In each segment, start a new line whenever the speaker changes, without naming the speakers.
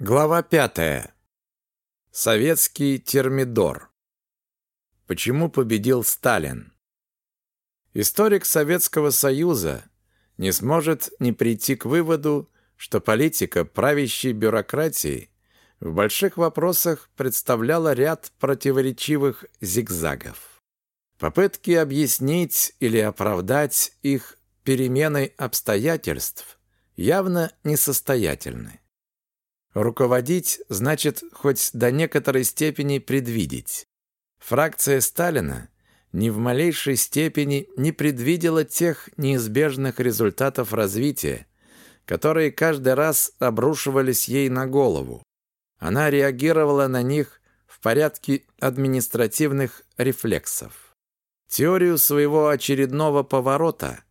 Глава пятая. Советский термидор. Почему победил Сталин? Историк Советского Союза не сможет не прийти к выводу, что политика правящей бюрократии в больших вопросах представляла ряд противоречивых зигзагов. Попытки объяснить или оправдать их переменой обстоятельств явно несостоятельны. Руководить значит хоть до некоторой степени предвидеть. Фракция Сталина ни в малейшей степени не предвидела тех неизбежных результатов развития, которые каждый раз обрушивались ей на голову. Она реагировала на них в порядке административных рефлексов. Теорию своего очередного поворота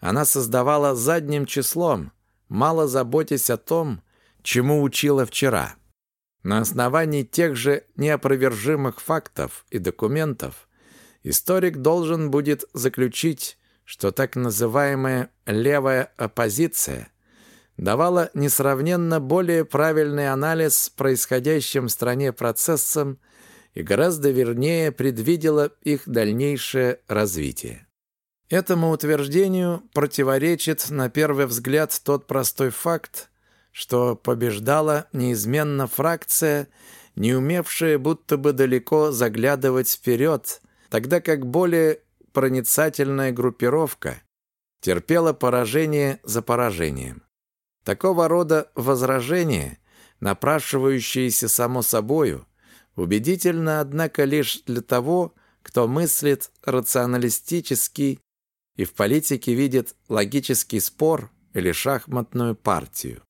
она создавала задним числом, мало заботясь о том, чему учила вчера. На основании тех же неопровержимых фактов и документов историк должен будет заключить, что так называемая «левая оппозиция» давала несравненно более правильный анализ происходящим в стране процессам и гораздо вернее предвидела их дальнейшее развитие. Этому утверждению противоречит на первый взгляд тот простой факт, что побеждала неизменно фракция, не умевшая будто бы далеко заглядывать вперед, тогда как более проницательная группировка терпела поражение за поражением. Такого рода возражения, напрашивающиеся само собою, убедительно, однако, лишь для того, кто мыслит рационалистически и в политике видит логический спор или шахматную партию.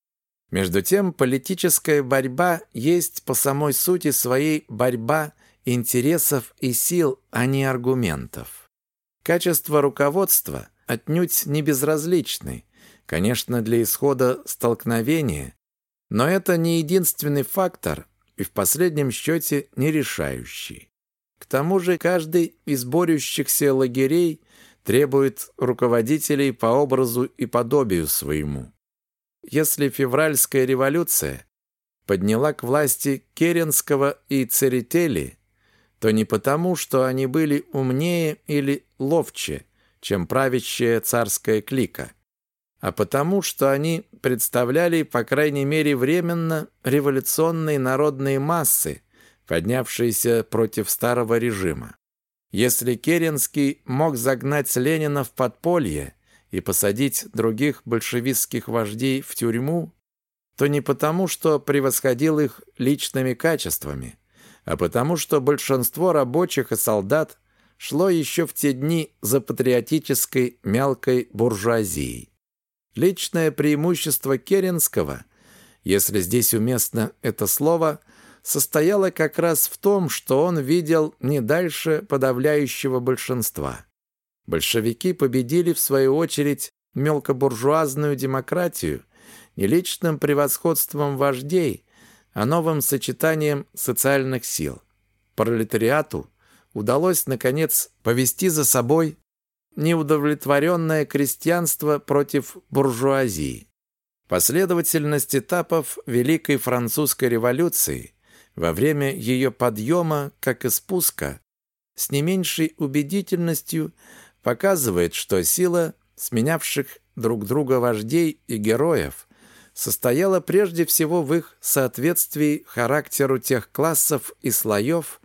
Между тем, политическая борьба есть по самой сути своей борьба интересов и сил, а не аргументов. Качество руководства отнюдь не безразличны, конечно, для исхода столкновения, но это не единственный фактор и в последнем счете не решающий. К тому же каждый из борющихся лагерей требует руководителей по образу и подобию своему. Если февральская революция подняла к власти Керенского и Церетели, то не потому, что они были умнее или ловче, чем правящая царская клика, а потому, что они представляли, по крайней мере временно, революционные народные массы, поднявшиеся против старого режима. Если Керенский мог загнать Ленина в подполье и посадить других большевистских вождей в тюрьму, то не потому, что превосходил их личными качествами, а потому, что большинство рабочих и солдат шло еще в те дни за патриотической мелкой буржуазией. Личное преимущество Керенского, если здесь уместно это слово, состояло как раз в том, что он видел не дальше подавляющего большинства. Большевики победили, в свою очередь, мелкобуржуазную демократию не личным превосходством вождей, а новым сочетанием социальных сил. Пролетариату удалось, наконец, повести за собой неудовлетворенное крестьянство против буржуазии. Последовательность этапов Великой Французской революции во время ее подъема, как и спуска, с не меньшей убедительностью показывает, что сила сменявших друг друга вождей и героев состояла прежде всего в их соответствии характеру тех классов и слоев,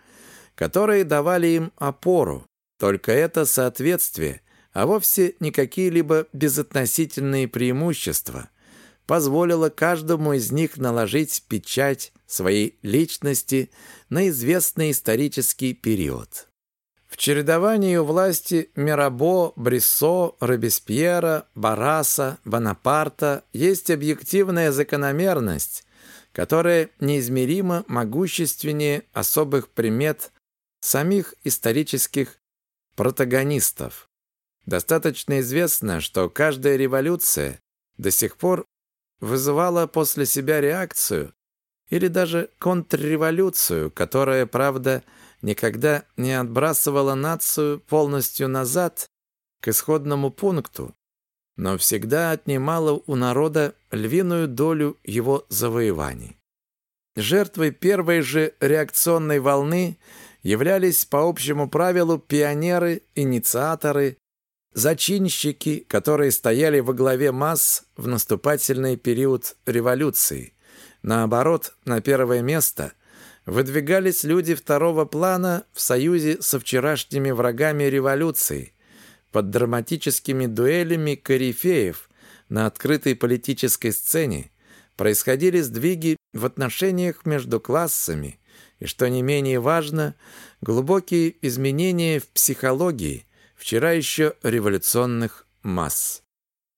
которые давали им опору. Только это соответствие, а вовсе не какие-либо безотносительные преимущества, позволило каждому из них наложить печать своей личности на известный исторический период. В чередовании у власти Мирабо, Бриссо, Робеспьера, Бараса, Бонапарта есть объективная закономерность, которая неизмеримо могущественнее особых примет самих исторических протагонистов. Достаточно известно, что каждая революция до сих пор вызывала после себя реакцию или даже контрреволюцию, которая, правда, никогда не отбрасывала нацию полностью назад к исходному пункту, но всегда отнимала у народа львиную долю его завоеваний. жертвой первой же реакционной волны являлись по общему правилу пионеры, инициаторы, зачинщики, которые стояли во главе масс в наступательный период революции. Наоборот, на первое место выдвигались люди второго плана в союзе со вчерашними врагами революции, под драматическими дуэлями корифеев на открытой политической сцене происходили сдвиги в отношениях между классами и, что не менее важно, глубокие изменения в психологии вчера еще революционных масс.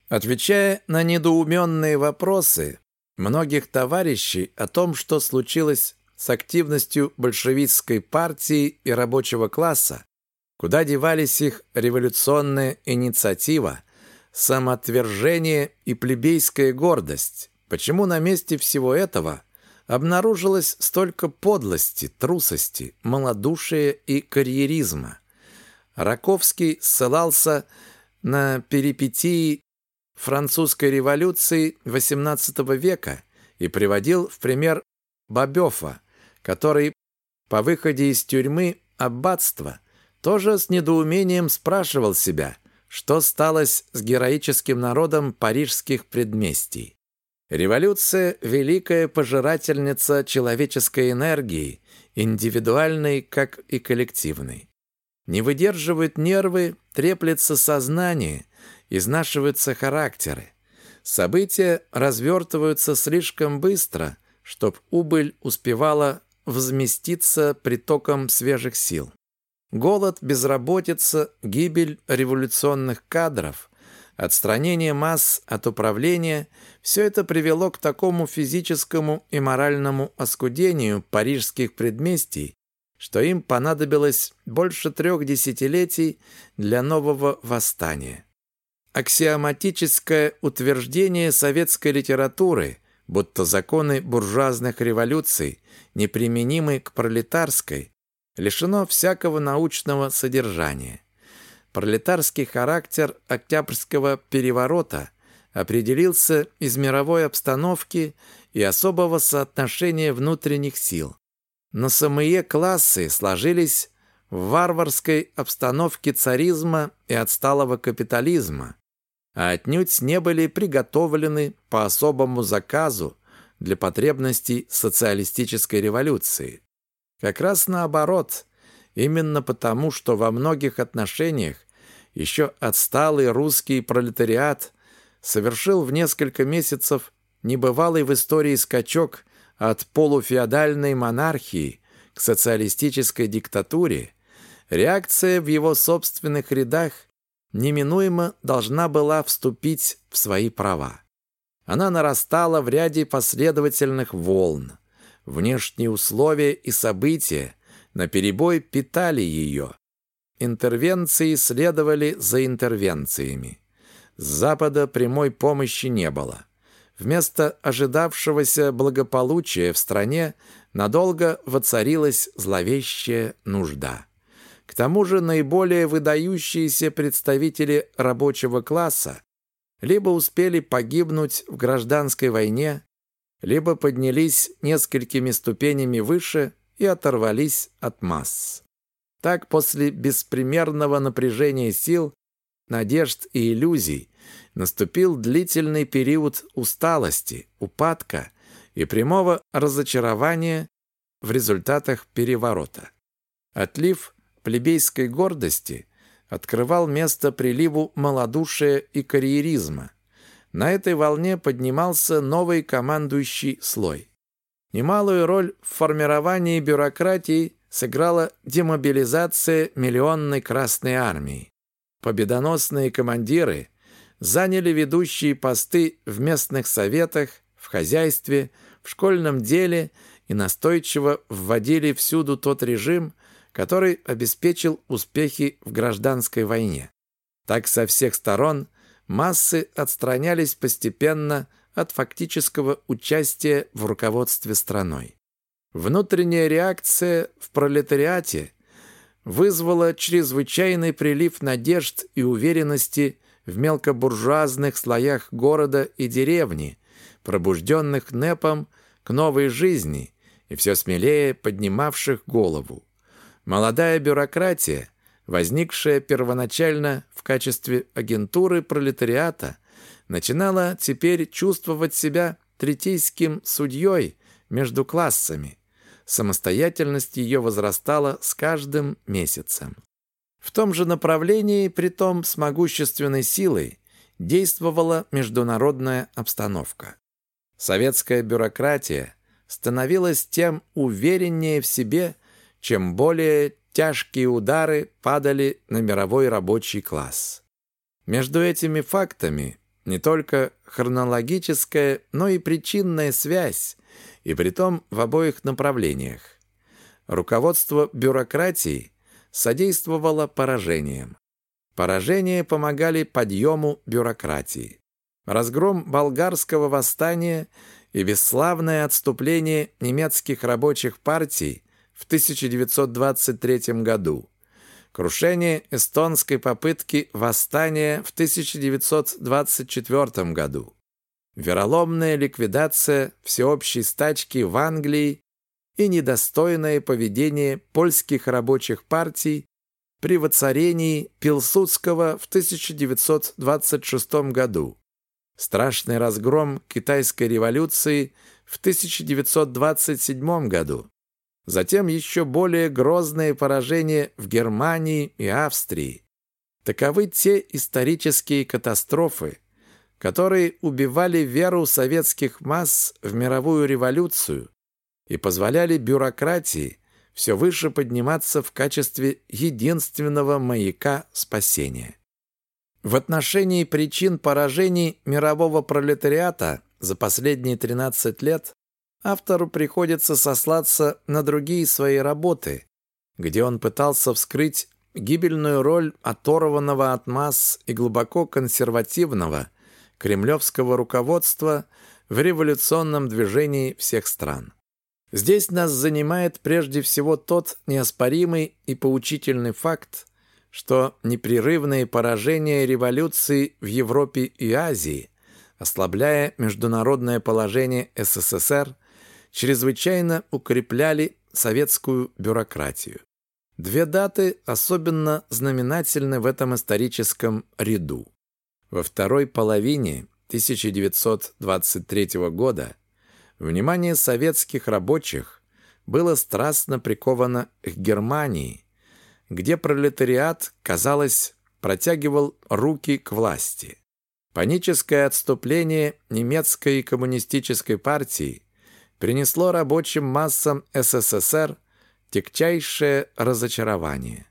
Отвечая на недоуменные вопросы многих товарищей о том, что случилось с активностью большевистской партии и рабочего класса, куда девались их революционная инициатива, самоотвержение и плебейская гордость, почему на месте всего этого обнаружилось столько подлости, трусости, малодушия и карьеризма. Раковский ссылался на перипетии французской революции XVIII века и приводил в пример Бобёфа, который по выходе из тюрьмы аббатства тоже с недоумением спрашивал себя, что сталось с героическим народом парижских предместий. Революция – великая пожирательница человеческой энергии, индивидуальной, как и коллективной. Не выдерживают нервы, треплется сознание, изнашиваются характеры. События развертываются слишком быстро, чтоб убыль успевала взместиться притоком свежих сил. Голод, безработица, гибель революционных кадров, отстранение масс от управления – все это привело к такому физическому и моральному оскудению парижских предместий, что им понадобилось больше трех десятилетий для нового восстания. Аксиоматическое утверждение советской литературы – будто законы буржуазных революций неприменимы к пролетарской, лишено всякого научного содержания. Пролетарский характер Октябрьского переворота определился из мировой обстановки и особого соотношения внутренних сил. Но самые классы сложились в варварской обстановке царизма и отсталого капитализма, а отнюдь не были приготовлены по особому заказу для потребностей социалистической революции. Как раз наоборот, именно потому, что во многих отношениях еще отсталый русский пролетариат совершил в несколько месяцев небывалый в истории скачок от полуфеодальной монархии к социалистической диктатуре, реакция в его собственных рядах неминуемо должна была вступить в свои права. Она нарастала в ряде последовательных волн. Внешние условия и события наперебой питали ее. Интервенции следовали за интервенциями. С Запада прямой помощи не было. Вместо ожидавшегося благополучия в стране надолго воцарилась зловещая нужда. К тому же наиболее выдающиеся представители рабочего класса либо успели погибнуть в гражданской войне, либо поднялись несколькими ступенями выше и оторвались от масс. Так после беспримерного напряжения сил, надежд и иллюзий наступил длительный период усталости, упадка и прямого разочарования в результатах переворота. Отлив плебейской гордости открывал место приливу малодушия и карьеризма. На этой волне поднимался новый командующий слой. Немалую роль в формировании бюрократии сыграла демобилизация миллионной Красной Армии. Победоносные командиры заняли ведущие посты в местных советах, в хозяйстве, в школьном деле и настойчиво вводили всюду тот режим, который обеспечил успехи в гражданской войне. Так со всех сторон массы отстранялись постепенно от фактического участия в руководстве страной. Внутренняя реакция в пролетариате вызвала чрезвычайный прилив надежд и уверенности в мелкобуржуазных слоях города и деревни, пробужденных НЭПом к новой жизни и все смелее поднимавших голову. Молодая бюрократия, возникшая первоначально в качестве агентуры пролетариата, начинала теперь чувствовать себя третейским судьей между классами. Самостоятельность ее возрастала с каждым месяцем. В том же направлении, притом с могущественной силой, действовала международная обстановка. Советская бюрократия становилась тем увереннее в себе, чем более тяжкие удары падали на мировой рабочий класс. Между этими фактами не только хронологическая, но и причинная связь, и притом в обоих направлениях. Руководство бюрократии содействовало поражениям. Поражения помогали подъему бюрократии. Разгром болгарского восстания и бесславное отступление немецких рабочих партий в 1923 году. Крушение эстонской попытки восстания в 1924 году, вероломная ликвидация всеобщей стачки в Англии и недостойное поведение польских рабочих партий при воцарении Пилсудского в 1926 году, страшный разгром китайской революции в 1927 году, затем еще более грозные поражения в Германии и Австрии. Таковы те исторические катастрофы, которые убивали веру советских масс в мировую революцию и позволяли бюрократии все выше подниматься в качестве единственного маяка спасения. В отношении причин поражений мирового пролетариата за последние 13 лет автору приходится сослаться на другие свои работы, где он пытался вскрыть гибельную роль оторванного от масс и глубоко консервативного кремлевского руководства в революционном движении всех стран. Здесь нас занимает прежде всего тот неоспоримый и поучительный факт, что непрерывные поражения революции в Европе и Азии, ослабляя международное положение СССР, чрезвычайно укрепляли советскую бюрократию. Две даты особенно знаменательны в этом историческом ряду. Во второй половине 1923 года внимание советских рабочих было страстно приковано к Германии, где пролетариат, казалось, протягивал руки к власти. Паническое отступление немецкой коммунистической партии принесло рабочим массам СССР тягчайшее разочарование.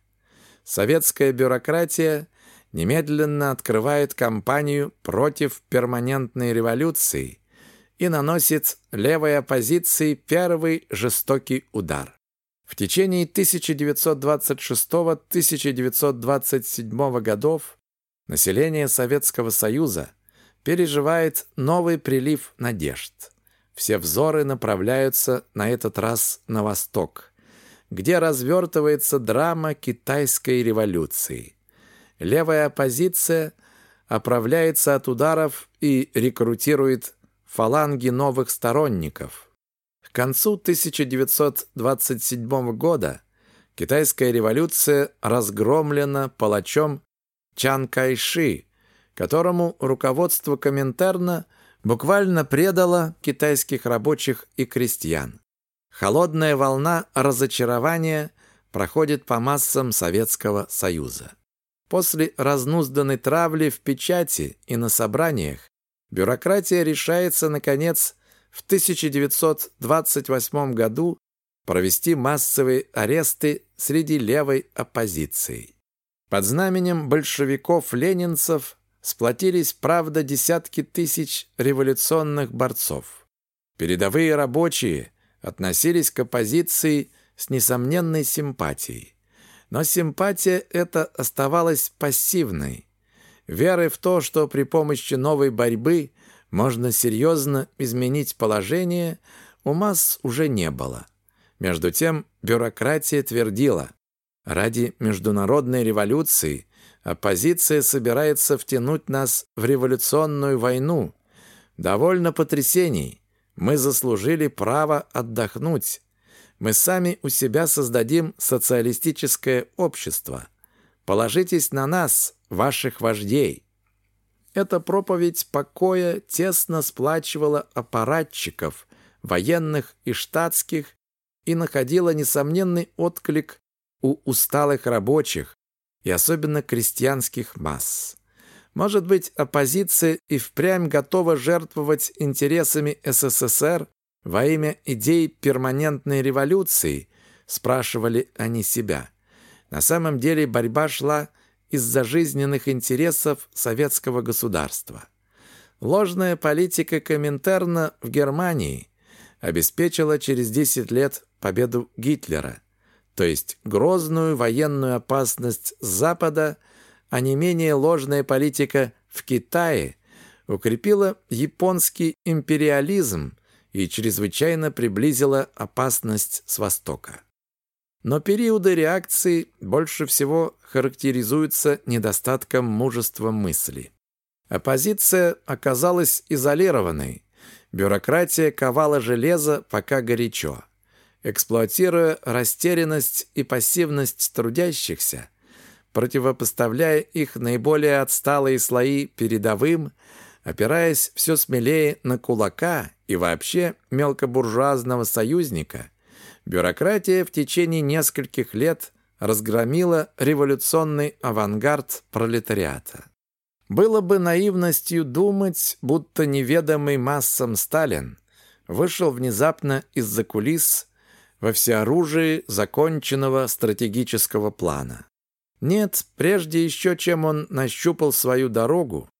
Советская бюрократия немедленно открывает кампанию против перманентной революции и наносит левой оппозиции первый жестокий удар. В течение 1926-1927 годов население Советского Союза переживает новый прилив надежд. Все взоры направляются на этот раз на восток, где развертывается драма китайской революции. Левая оппозиция оправляется от ударов и рекрутирует фаланги новых сторонников – к концу 1927 года китайская революция разгромлена палачом Чан Кайши, которому руководство Коминтерна буквально предало китайских рабочих и крестьян. Холодная волна разочарования проходит по массам Советского Союза. После разнузданной травли в печати и на собраниях бюрократия решается, наконец, в 1928 году провести массовые аресты среди левой оппозиции. Под знаменем большевиков-ленинцев сплотились, правда, десятки тысяч революционных борцов. Передовые рабочие относились к оппозиции с несомненной симпатией. Но симпатия эта оставалась пассивной. Веры в то, что при помощи новой борьбы можно серьезно изменить положение, у масс уже не было. Между тем бюрократия твердила, ради международной революции оппозиция собирается втянуть нас в революционную войну. Довольно потрясений. Мы заслужили право отдохнуть. мы сами у себя создадим социалистическое общество. Положитесь на нас, ваших вождей». Эта проповедь покоя тесно сплачивала аппаратчиков, военных и штатских, и находила несомненный отклик у усталых рабочих и особенно крестьянских масс. Может быть, оппозиция и впрямь готова жертвовать интересами СССР во имя идей перманентной революции, спрашивали они себя. На самом деле борьба шла из-за жизненных интересов советского государства. Ложная политика Коминтерна в Германии обеспечила через 10 лет победу Гитлера, то есть грозную военную опасность Запада, а не менее ложная политика в Китае укрепила японский империализм и чрезвычайно приблизила опасность с Востока. Но периоды реакции больше всего характеризуются недостатком мужества мысли. Оппозиция оказалась изолированной. Бюрократия ковала железо пока горячо. Эксплуатируя растерянность и пассивность трудящихся, противопоставляя их наиболее отсталые слои передовым, опираясь все смелее на кулака и вообще мелкобуржуазного союзника, бюрократия в течение нескольких лет разгромила революционный авангард пролетариата. Было бы наивностью думать, будто неведомый массам Сталин вышел внезапно из-за кулис во всеоружии законченного стратегического плана. Нет, прежде еще чем он нащупал свою дорогу,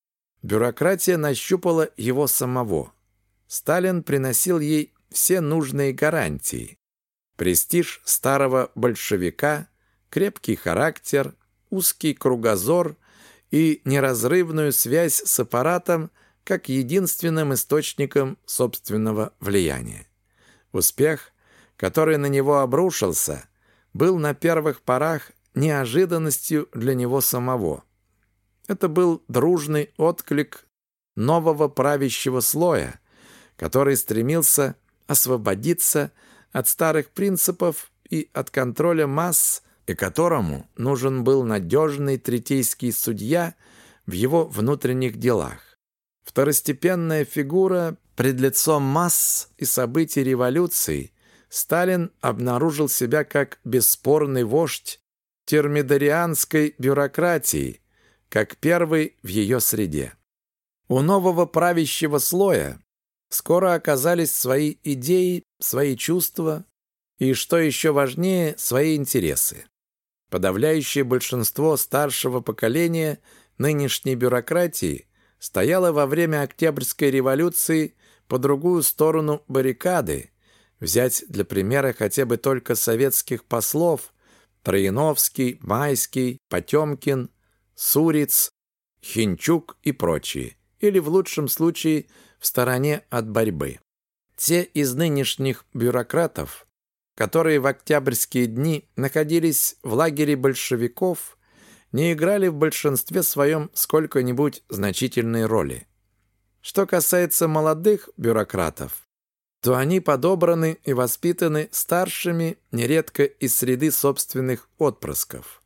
бюрократия нащупала его самого. Сталин приносил ей все нужные гарантии. Престиж старого большевика, крепкий характер, узкий кругозор и неразрывную связь с аппаратом как единственным источником собственного влияния. Успех, который на него обрушился, был на первых порах неожиданностью для него самого. Это был дружный отклик нового правящего слоя, который стремился освободиться от старых принципов и от контроля масс, и которому нужен был надежный третейский судья в его внутренних делах. Второстепенная фигура пред лицом масс и событий революции Сталин обнаружил себя как бесспорный вождь термидорианской бюрократии, как первый в ее среде. У нового правящего слоя скоро оказались свои идеи, свои чувства и, что еще важнее, свои интересы. Подавляющее большинство старшего поколения нынешней бюрократии стояло во время Октябрьской революции по другую сторону баррикады, взять для примера хотя бы только советских послов Трояновский, Майский, Потемкин, Суриц, Хинчук и прочие, или в лучшем случае в стороне от борьбы. Те из нынешних бюрократов, которые в октябрьские дни находились в лагере большевиков, не играли в большинстве своем сколько-нибудь значительной роли. Что касается молодых бюрократов, то они подобраны и воспитаны старшими, нередко из среды собственных отпрысков.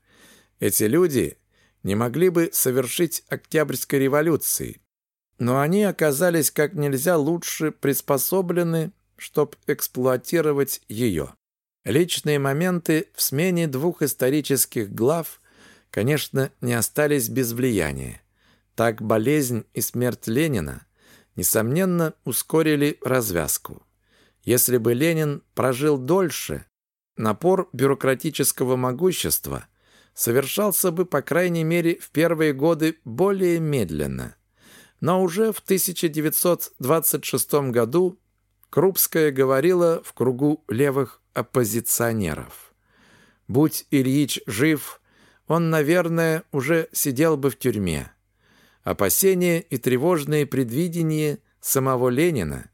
Эти люди не могли бы совершить Октябрьской революции, но они оказались как нельзя лучше приспособлены, чтобы эксплуатировать ее. Личные моменты в смене двух исторических глав, конечно, не остались без влияния. Так болезнь и смерть Ленина, несомненно, ускорили развязку. Если бы Ленин прожил дольше, напор бюрократического могущества совершался бы, по крайней мере, в первые годы более медленно. Но уже в 1926 году Крупская говорила в кругу левых оппозиционеров. Будь Ильич жив, он, наверное, уже сидел бы в тюрьме. Опасения и тревожные предвидения самого Ленина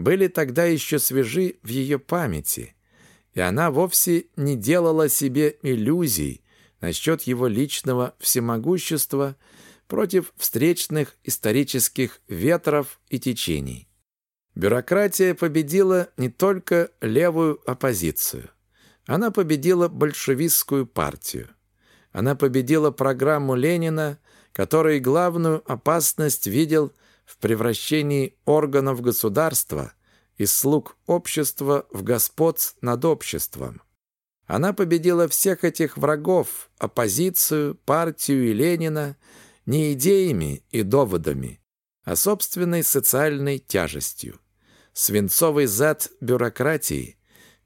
были тогда еще свежи в ее памяти, и она вовсе не делала себе иллюзий насчет его личного всемогущества против встречных исторических ветров и течений. Бюрократия победила не только левую оппозицию. Она победила большевистскую партию. Она победила программу Ленина, который главную опасность видел в превращении органов государства из слуг общества в господ над обществом. Она победила всех этих врагов, оппозицию, партию и Ленина, не идеями и доводами, а собственной социальной тяжестью. Свинцовый зад бюрократии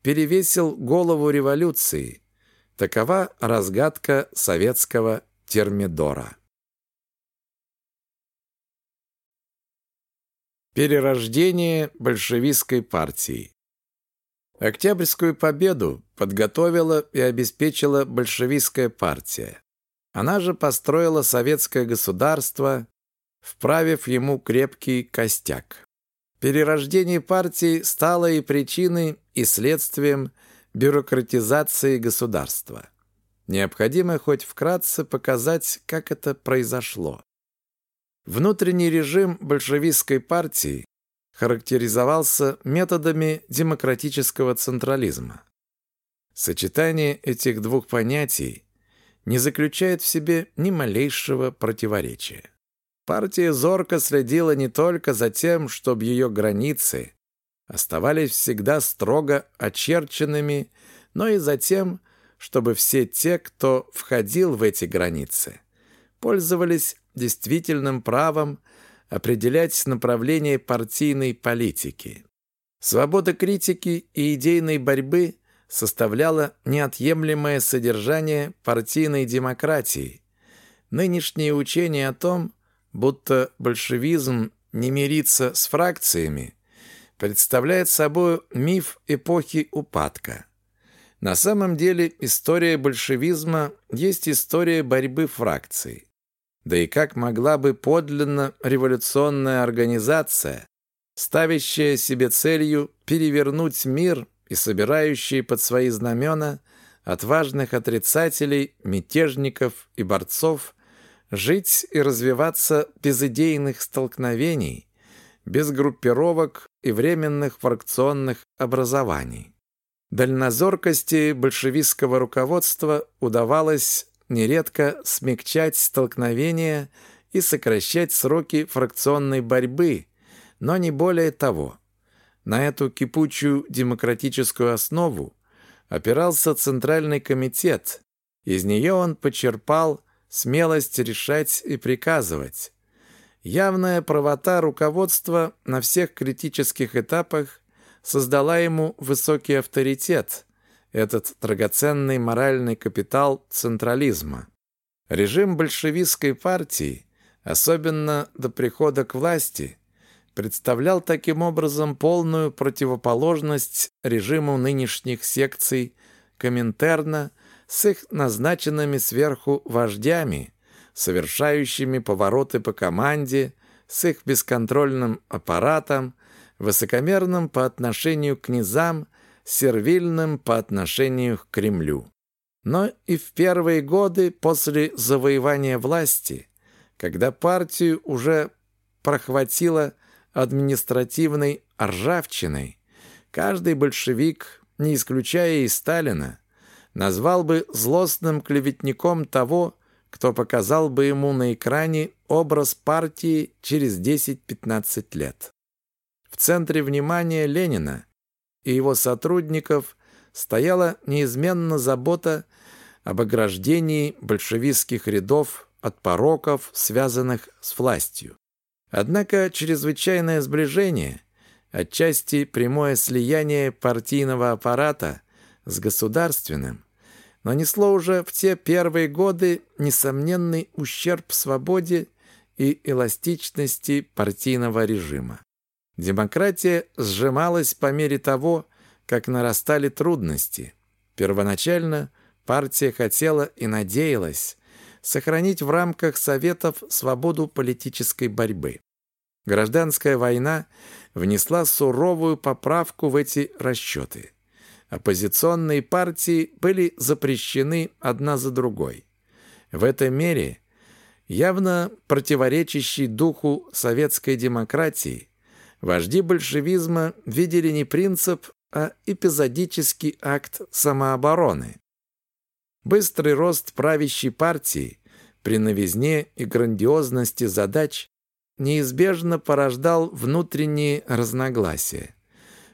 перевесил голову революции. Такова разгадка советского термидора. Перерождение большевистской партии Октябрьскую победу подготовила и обеспечила большевистская партия. Она же построила советское государство, вправив ему крепкий костяк. Перерождение партии стало и причиной, и следствием бюрократизации государства. Необходимо хоть вкратце показать, как это произошло. Внутренний режим большевистской партии характеризовался методами демократического централизма. Сочетание этих двух понятий не заключает в себе ни малейшего противоречия. Партия зорко следила не только за тем, чтобы ее границы оставались всегда строго очерченными, но и за тем, чтобы все те, кто входил в эти границы, пользовались действительным правом определять направление партийной политики. Свобода критики и идейной борьбы составляла неотъемлемое содержание партийной демократии. Нынешнее учение о том, будто большевизм не мирится с фракциями, представляет собой миф эпохи упадка. На самом деле история большевизма есть история борьбы фракций. Да и как могла бы подлинно революционная организация, ставящая себе целью перевернуть мир и собирающая под свои знамена отважных отрицателей, мятежников и борцов, жить и развиваться без идейных столкновений, без группировок и временных фракционных образований. Дальнозоркости большевистского руководства удавалось нередко смягчать столкновения и сокращать сроки фракционной борьбы, но не более того. На эту кипучую демократическую основу опирался Центральный комитет. Из нее он почерпал смелость решать и приказывать. Явная правота руководства на всех критических этапах создала ему высокий авторитет, этот драгоценный моральный капитал централизма. Режим большевистской партии, особенно до прихода к власти, представлял таким образом полную противоположность режиму нынешних секций Коминтерна с их назначенными сверху вождями, совершающими повороты по команде, с их бесконтрольным аппаратом, высокомерным по отношению к низам сервильным по отношению к Кремлю. Но и в первые годы после завоевания власти, когда партию уже прохватило административной ржавчиной, каждый большевик, не исключая и Сталина, назвал бы злостным клеветником того, кто показал бы ему на экране образ партии через 10-15 лет. В центре внимания Ленина и его сотрудников стояла неизменно забота об ограждении большевистских рядов от пороков, связанных с властью. Однако чрезвычайное сближение, отчасти прямое слияние партийного аппарата с государственным, нанесло уже в те первые годы несомненный ущерб свободе и эластичности партийного режима. Демократия сжималась по мере того, как нарастали трудности. Первоначально партия хотела и надеялась сохранить в рамках Советов свободу политической борьбы. Гражданская война внесла суровую поправку в эти расчеты. Оппозиционные партии были запрещены одна за другой. В этой мере, явно противоречащей духу советской демократии, Вожди большевизма видели не принцип, а эпизодический акт самообороны. Быстрый рост правящей партии при новизне и грандиозности задач неизбежно порождал внутренние разногласия.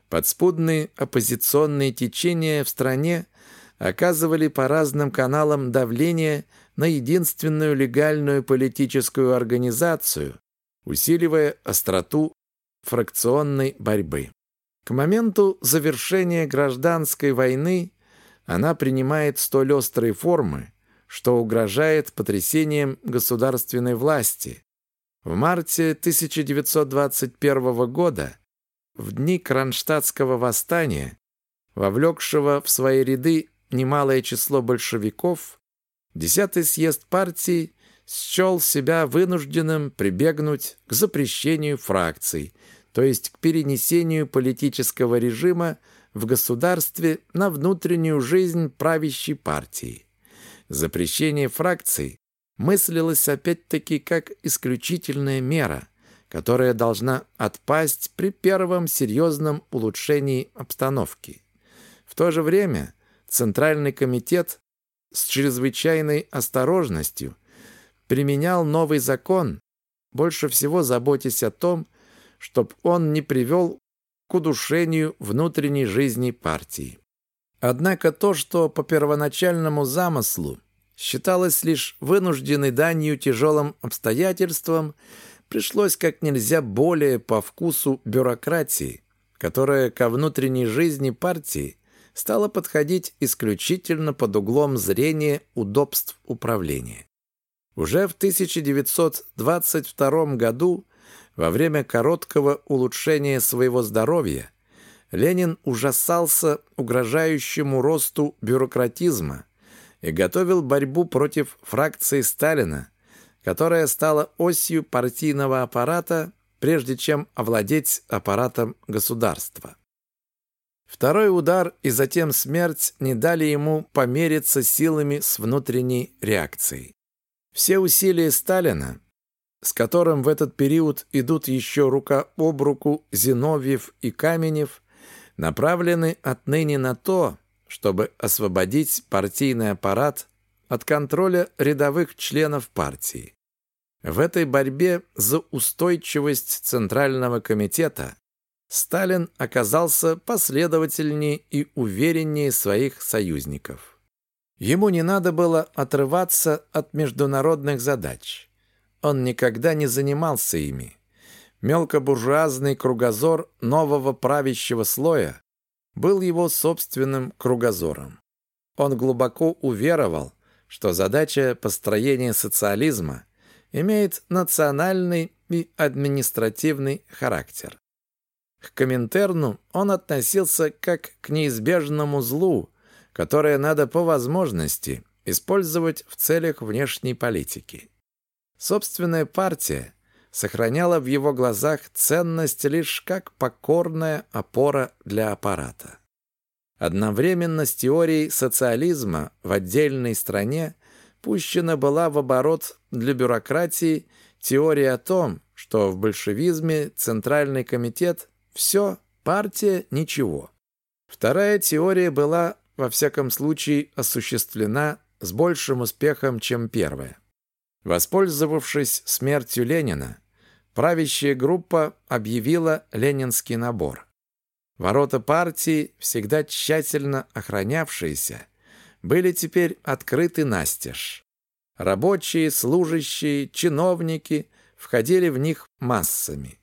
Подспудные оппозиционные течения в стране оказывали по разным каналам давление на единственную легальную политическую организацию, усиливая остроту фракционной борьбы. К моменту завершения гражданской войны она принимает столь острые формы, что угрожает потрясением государственной власти. В марте 1921 года, в дни Кронштадтского восстания, вовлекшего в свои ряды немалое число большевиков, Десятый съезд партии счел себя вынужденным прибегнуть к запрещению фракций, то есть к перенесению политического режима в государстве на внутреннюю жизнь правящей партии. Запрещение фракций мыслилось опять-таки как исключительная мера, которая должна отпасть при первом серьезном улучшении обстановки. В то же время Центральный комитет с чрезвычайной осторожностью применял новый закон, больше всего заботясь о том, чтобы он не привел к удушению внутренней жизни партии. Однако то, что по первоначальному замыслу считалось лишь вынужденной данью тяжелым обстоятельствам, пришлось как нельзя более по вкусу бюрократии, которая ко внутренней жизни партии стала подходить исключительно под углом зрения удобств управления. Уже в 1922 году, во время короткого улучшения своего здоровья, Ленин ужасался угрожающему росту бюрократизма и готовил борьбу против фракции Сталина, которая стала осью партийного аппарата, прежде чем овладеть аппаратом государства. Второй удар и затем смерть не дали ему помериться силами с внутренней реакцией. Все усилия Сталина, с которым в этот период идут еще рука об руку Зиновьев и Каменев, направлены отныне на то, чтобы освободить партийный аппарат от контроля рядовых членов партии. В этой борьбе за устойчивость Центрального комитета Сталин оказался последовательнее и увереннее своих союзников. Ему не надо было отрываться от международных задач. Он никогда не занимался ими. Мелкобуржуазный кругозор нового правящего слоя был его собственным кругозором. Он глубоко уверовал, что задача построения социализма имеет национальный и административный характер. К Коминтерну он относился как к неизбежному злу, которое надо по возможности использовать в целях внешней политики. Собственная партия сохраняла в его глазах ценность лишь как покорная опора для аппарата. Одновременно с теорией социализма в отдельной стране пущена была в оборот для бюрократии теория о том, что в большевизме Центральный комитет все, партия – ничего. Вторая теория была, во всяком случае, осуществлена с большим успехом, чем первая. Воспользовавшись смертью Ленина, правящая группа объявила ленинский набор. Ворота партии, всегда тщательно охранявшиеся, были теперь открыты настежь. Рабочие, служащие, чиновники входили в них массами.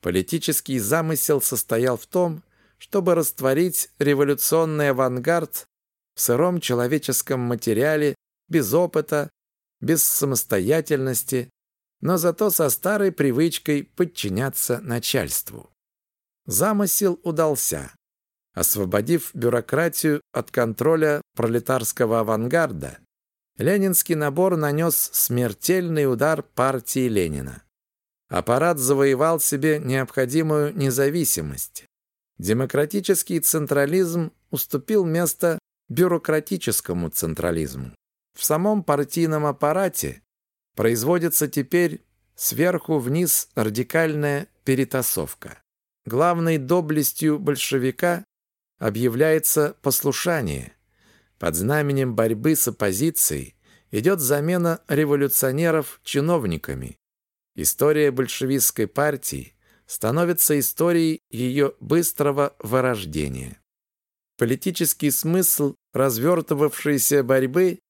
Политический замысел состоял в том, чтобы растворить революционный авангард в сыром человеческом материале, без опыта, без самостоятельности, но зато со старой привычкой подчиняться начальству. Замысел удался. Освободив бюрократию от контроля пролетарского авангарда, ленинский набор нанес смертельный удар партии Ленина. Аппарат завоевал себе необходимую независимость. Демократический централизм уступил место бюрократическому централизму. В самом партийном аппарате производится теперь сверху вниз радикальная перетасовка. главной доблестью большевика объявляется послушание. Под знаменем борьбы с оппозицией идет замена революционеров чиновниками. История большевистской партии становится историей ее быстрого вырождения. Политический смысл развертывавшейся борьбы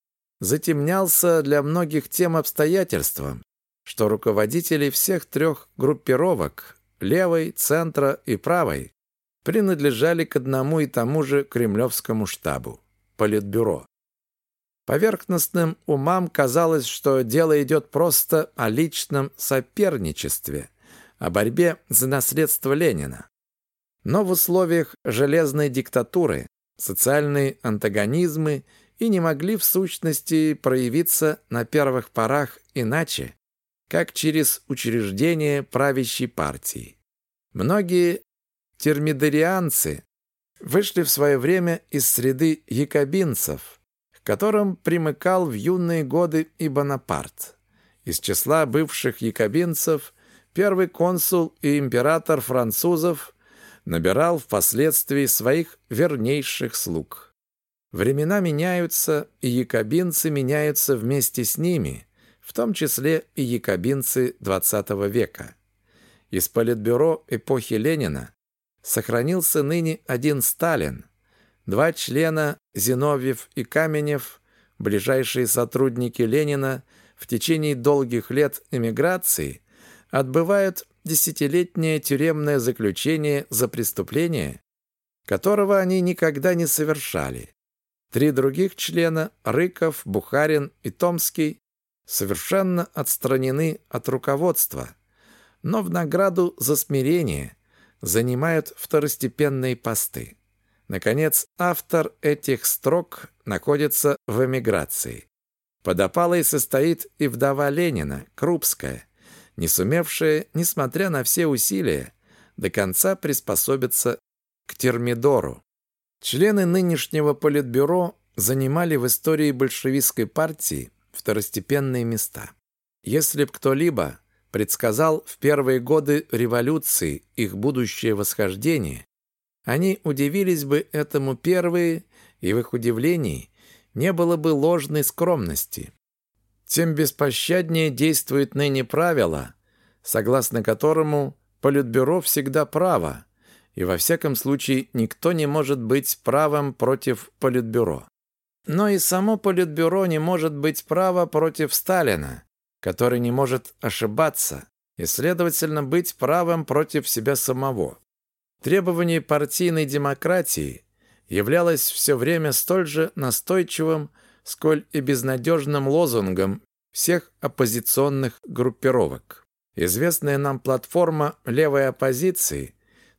затемнялся для многих тем обстоятельством, что руководители всех трех группировок левой, центра и правой принадлежали к одному и тому же кремлевскому штабу – Политбюро. Поверхностным умам казалось, что дело идет просто о личном соперничестве, о борьбе за наследство Ленина. Но в условиях железной диктатуры социальные антагонизмы и не могли в сущности проявиться на первых порах иначе, как через учреждение правящей партии. Многие термидорианцы вышли в свое время из среды якобинцев, к которым примыкал в юные годы и Бонапарт. Из числа бывших якобинцев первый консул и император французов набирал впоследствии своих вернейших слуг. Времена меняются, и якобинцы меняются вместе с ними, в том числе и якобинцы XX века. Из политбюро эпохи Ленина сохранился ныне один Сталин, два члена Зиновьев и Каменев, ближайшие сотрудники Ленина в течение долгих лет эмиграции, отбывают десятилетнее тюремное заключение за преступление, которого они никогда не совершали. Три других члена, Рыков, Бухарин и Томский, совершенно отстранены от руководства, но в награду за смирение занимают второстепенные посты. Наконец, автор этих строк находится в эмиграции. Под опалой состоит и вдова Ленина, Крупская, не сумевшая, несмотря на все усилия, до конца приспособиться к термидору. Члены нынешнего политбюро занимали в истории большевистской партии второстепенные места. Если б кто-либо предсказал в первые годы революции их будущее восхождение, они удивились бы этому первые, и в их удивлении не было бы ложной скромности. Тем беспощаднее действует ныне правило, согласно которому Политбюро всегда право, и во всяком случае никто не может быть правым против Политбюро. Но и само Политбюро не может быть право против Сталина, который не может ошибаться и, следовательно, быть правым против себя самого. Требование партийной демократии являлось все время столь же настойчивым, сколь и безнадежным лозунгом всех оппозиционных группировок. Известная нам платформа левой оппозиции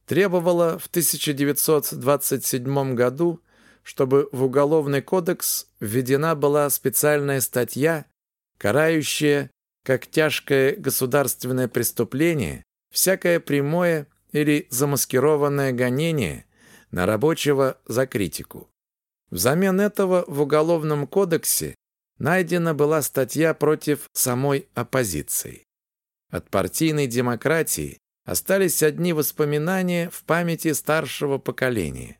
требовала в 1927 году, чтобы в Уголовный кодекс введена была специальная статья, карающая как тяжкое государственное преступление всякое прямое или замаскированное гонение на рабочего за критику. Взамен этого в Уголовном кодексе найдена была статья против самой оппозиции. От партийной демократии остались одни воспоминания в памяти старшего поколения.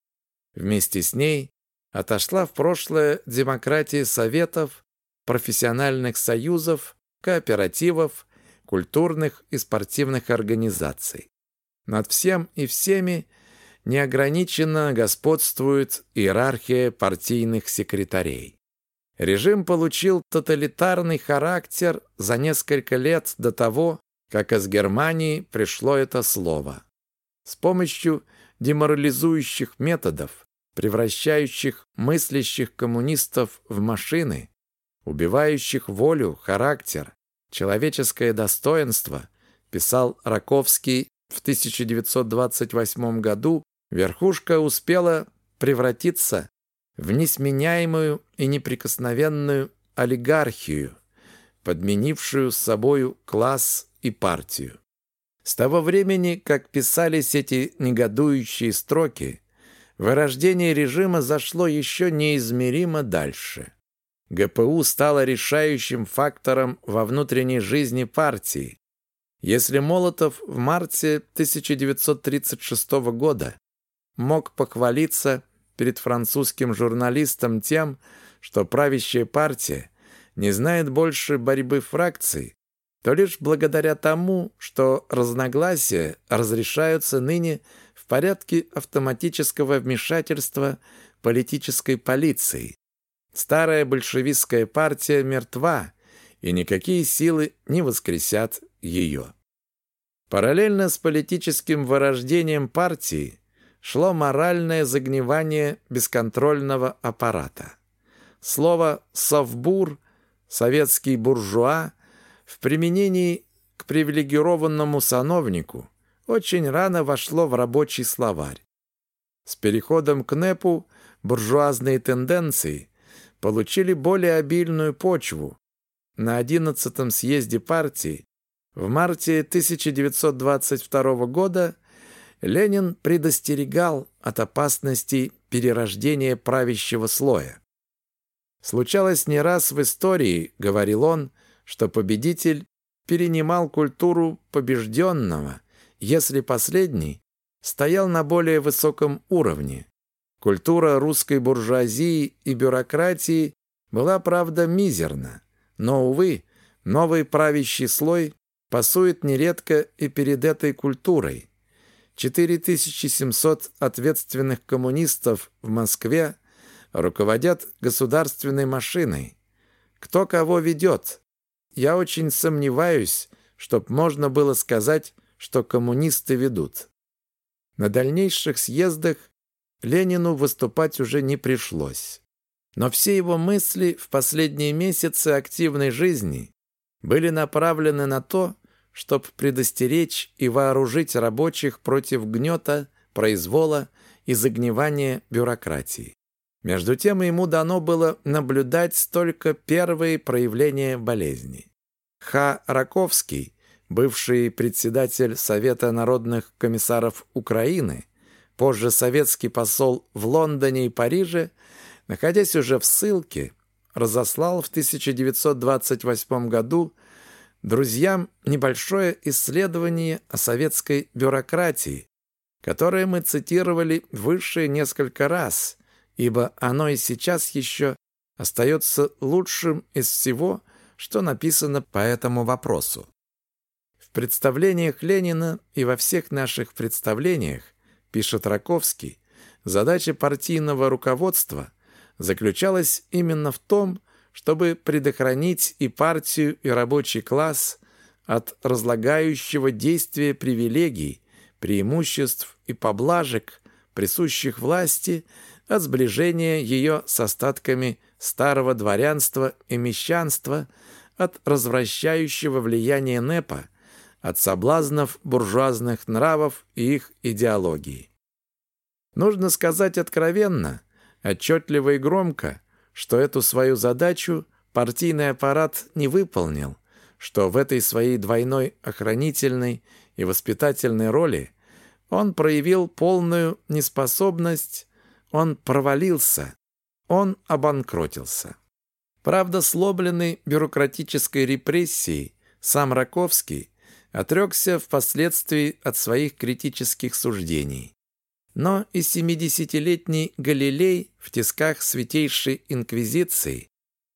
Вместе с ней отошла в прошлое демократия советов, профессиональных союзов, кооперативов, культурных и спортивных организаций. Над всем и всеми неограниченно господствует иерархия партийных секретарей. Режим получил тоталитарный характер за несколько лет до того, как из Германии пришло это слово. С помощью деморализующих методов, превращающих мыслящих коммунистов в машины, убивающих волю, характер, человеческое достоинство, писал Раковский в 1928 году, верхушка успела превратиться в несменяемую и неприкосновенную олигархию, подменившую с собою класс и партию. С того времени, как писались эти негодующие строки, вырождение режима зашло еще неизмеримо дальше. ГПУ стало решающим фактором во внутренней жизни партии. Если Молотов в марте 1936 года мог похвалиться перед французским журналистом тем, что правящая партия не знает больше борьбы фракций, то лишь благодаря тому, что разногласия разрешаются ныне в порядке автоматического вмешательства политической полиции. Старая большевистская партия мертва, и никакие силы не воскресят ее. Параллельно с политическим вырождением партии шло моральное загнивание бесконтрольного аппарата. Слово «совбур» советский буржуа в применении к привилегированному сановнику очень рано вошло в рабочий словарь. С переходом к НЭПу буржуазные тенденции получили более обильную почву. На 11-м съезде партии в марте 1922 года Ленин предостерегал от опасности перерождения правящего слоя. Случалось не раз в истории, говорил он, что победитель перенимал культуру побежденного, если последний стоял на более высоком уровне. Культура русской буржуазии и бюрократии была, правда, мизерна, но, увы, новый правящий слой пасует нередко и перед этой культурой. 4700 ответственных коммунистов в Москве руководят государственной машиной. Кто кого ведет? Я очень сомневаюсь, чтоб можно было сказать, что коммунисты ведут. На дальнейших съездах Ленину выступать уже не пришлось. Но все его мысли в последние месяцы активной жизни были направлены на то, чтобы предостеречь и вооружить рабочих против гнета, произвола и загнивания бюрократии. Между тем ему дано было наблюдать только первые проявления болезни. Х. Раковский, бывший председатель Совета народных комиссаров Украины, позже советский посол в Лондоне и Париже, находясь уже в ссылке, разослал в 1928 году друзьям небольшое исследование о советской бюрократии, которое мы цитировали выше несколько раз, ибо оно и сейчас еще остается лучшим из всего, что написано по этому вопросу. В представлениях Ленина и во всех наших представлениях, пишет Раковский, задача партийного руководства заключалась именно в том, чтобы предохранить и партию, и рабочий класс от разлагающего действия привилегий, преимуществ и поблажек, присущих власти, от сближения ее с остатками старого дворянства и мещанства, от развращающего влияния НЭПа, от соблазнов буржуазных нравов и их идеологии. Нужно сказать откровенно, отчетливо и громко, что эту свою задачу партийный аппарат не выполнил, что в этой своей двойной охранительной и воспитательной роли он проявил полную неспособность, он провалился, он обанкротился. Правда, сломленный бюрократической репрессией, сам Раковский отрекся впоследствии от своих критических суждений. Но и 70-летний Галилей в тисках Святейшей Инквизиции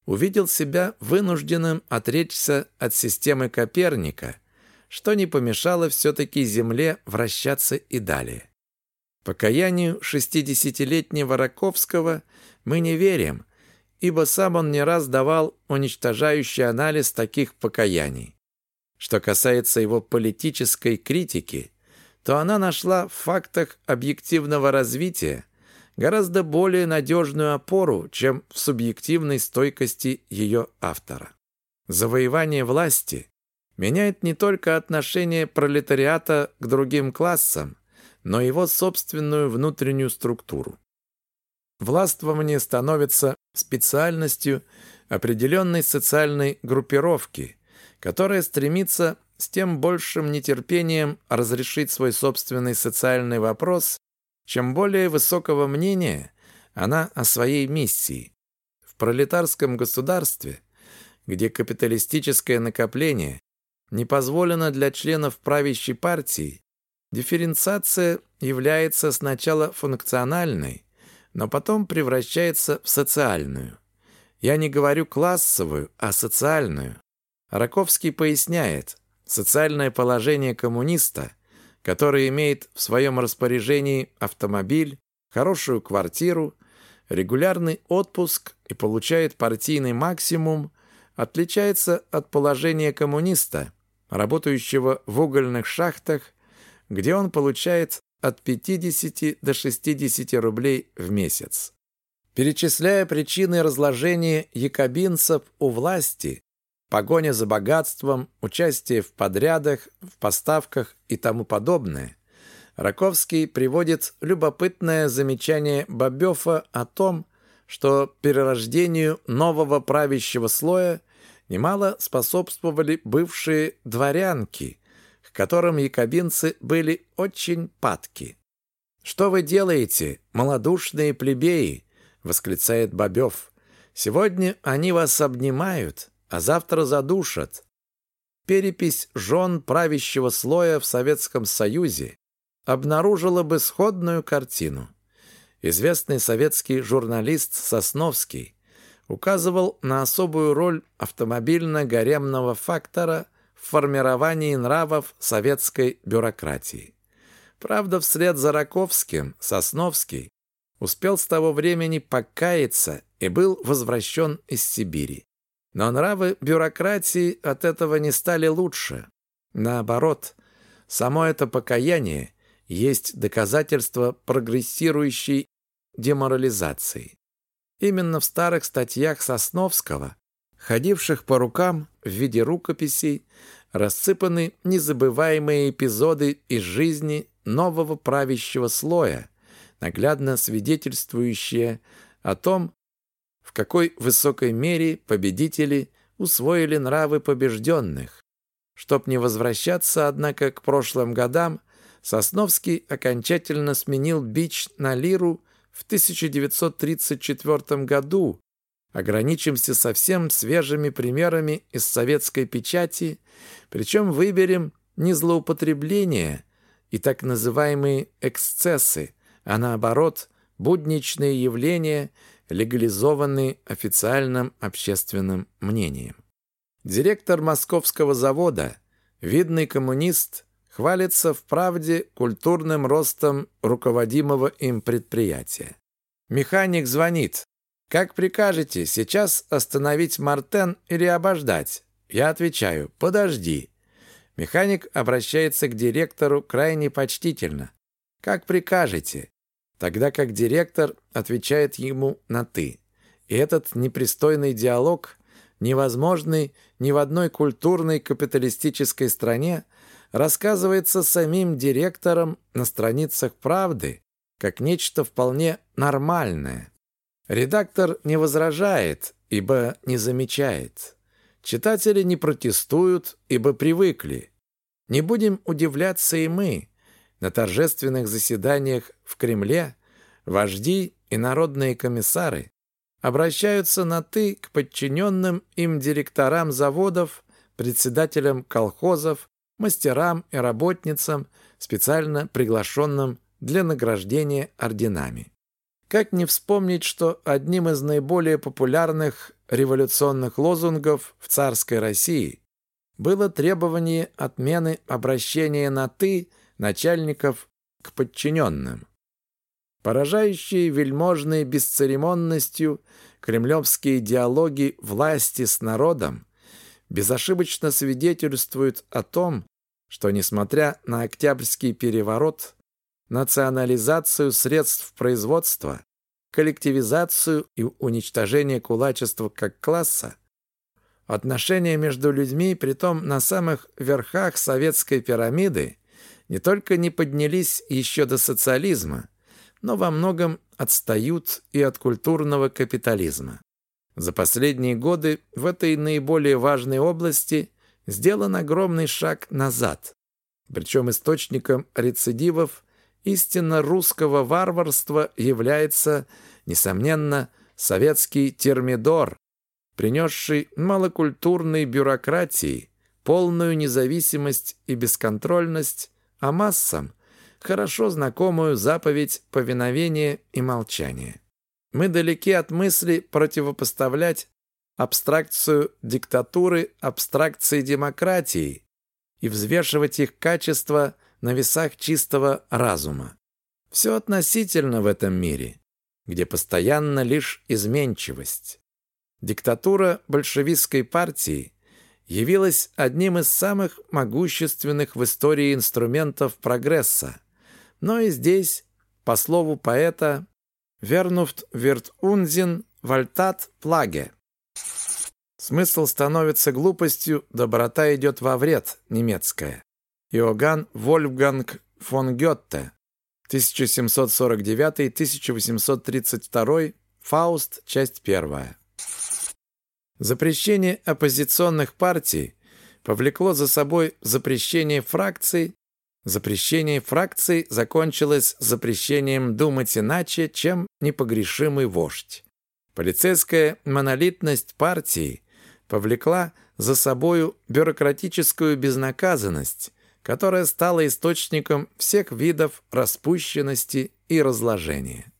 увидел себя вынужденным отречься от системы Коперника, что не помешало все-таки Земле вращаться и далее. Покаянию 60-летнего Раковского мы не верим, ибо сам он не раз давал уничтожающий анализ таких покаяний. Что касается его политической критики – то она нашла в фактах объективного развития гораздо более надежную опору, чем в субъективной стойкости ее автора. Завоевание власти меняет не только отношение пролетариата к другим классам, но и его собственную внутреннюю структуру. Властвование становится специальностью определенной социальной группировки, которая стремится с тем большим нетерпением разрешить свой собственный социальный вопрос, чем более высокого мнения она о своей миссии. В пролетарском государстве, где капиталистическое накопление не позволено для членов правящей партии, дифференциация является сначала функциональной, но потом превращается в социальную. Я не говорю классовую, а социальную. Раковский поясняет, социальное положение коммуниста, который имеет в своем распоряжении автомобиль, хорошую квартиру, регулярный отпуск и получает партийный максимум, отличается от положения коммуниста, работающего в угольных шахтах, где он получает от 50 до 60 рублей в месяц. Перечисляя причины разложения якобинцев у власти, погоня за богатством, участие в подрядах, в поставках и тому подобное, Раковский приводит любопытное замечание Бобёфа о том, что перерождению нового правящего слоя немало способствовали бывшие дворянки, к которым якобинцы были очень падки. «Что вы делаете, малодушные плебеи?» — восклицает Бобёв. «Сегодня они вас обнимают, а завтра задушат». Перепись жен правящего слоя в Советском Союзе обнаружила бы сходную картину. Известный советский журналист Сосновский указывал на особую роль автомобильно-гаремного фактора в формировании нравов советской бюрократии. Правда, вслед за Раковским Сосновский успел с того времени покаяться и был возвращен из Сибири. Но нравы бюрократии от этого не стали лучше. Наоборот, само это покаяние есть доказательство прогрессирующей деморализации. Именно в старых статьях Сосновского, ходивших по рукам в виде рукописей, рассыпаны незабываемые эпизоды из жизни нового правящего слоя, наглядно свидетельствующие о том, какой высокой мере победители усвоили нравы побежденных. Чтоб не возвращаться, однако, к прошлым годам, Сосновский окончательно сменил бич на лиру в 1934 году. Ограничимся совсем свежими примерами из советской печати, причем выберем не злоупотребления и так называемые эксцессы, а наоборот будничные явления, легализованные официальным общественным мнением. Директор московского завода, видный коммунист хвалится в правде культурным ростом руководимого им предприятия. Механик звонит. «Как прикажете, сейчас остановить Мартен или обождать?» Я отвечаю «Подожди». Механик обращается к директору крайне почтительно. «Как прикажете?» Тогда как директор отвечает ему на «ты». И этот непристойный диалог, невозможный ни в одной культурной капиталистической стране, рассказывается самим директором на страницах «Правды» как нечто вполне нормальное. Редактор не возражает, ибо не замечает. Читатели не протестуют, ибо привыкли. Не будем удивляться и мы. На торжественных заседаниях в Кремле вожди и народные комиссары обращаются на «ты» к подчиненным им директорам заводов, председателям колхозов, мастерам и работницам, специально приглашенным для награждения орденами. Как не вспомнить, что одним из наиболее популярных революционных лозунгов в царской России было требование отмены обращения на «ты» начальников к подчиненным. Поражающие вельможной бесцеремонностью кремлевские диалоги власти с народом безошибочно свидетельствуют о том, что, несмотря на Октябрьский переворот, национализацию средств производства, коллективизацию и уничтожение кулачества как класса, отношения между людьми, притом на самых верхах советской пирамиды, не только не поднялись еще до социализма, но во многом отстают и от культурного капитализма. За последние годы в этой наиболее важной области сделан огромный шаг назад. Причем источником рецидивов истинно русского варварства является, несомненно, советский термидор, принесший малокультурной бюрократии полную независимость и бесконтрольность, а массам – хорошо знакомую заповедь повиновения и молчания. Мы далеки от мысли противопоставлять абстракцию диктатуры абстракции демократии и взвешивать их качество на весах чистого разума. Все относительно в этом мире, где постоянно лишь изменчивость. Диктатура большевистской партии явилась одним из самых могущественных в истории инструментов прогресса. Но и здесь, по слову поэта, «Вернуфт вирт унзин вальтат плаге» Смысл становится глупостью, доброта идет во вред, немецкая. Иоганн Вольфганг фон Гетте, 1749-1832, Фауст, часть первая. Запрещение оппозиционных партий повлекло за собой запрещение фракций. Запрещение фракций закончилось запрещением думать иначе, чем непогрешимый вождь. Полицейская монолитность партии повлекла за собою бюрократическую безнаказанность, которая стала источником всех видов распущенности и разложения.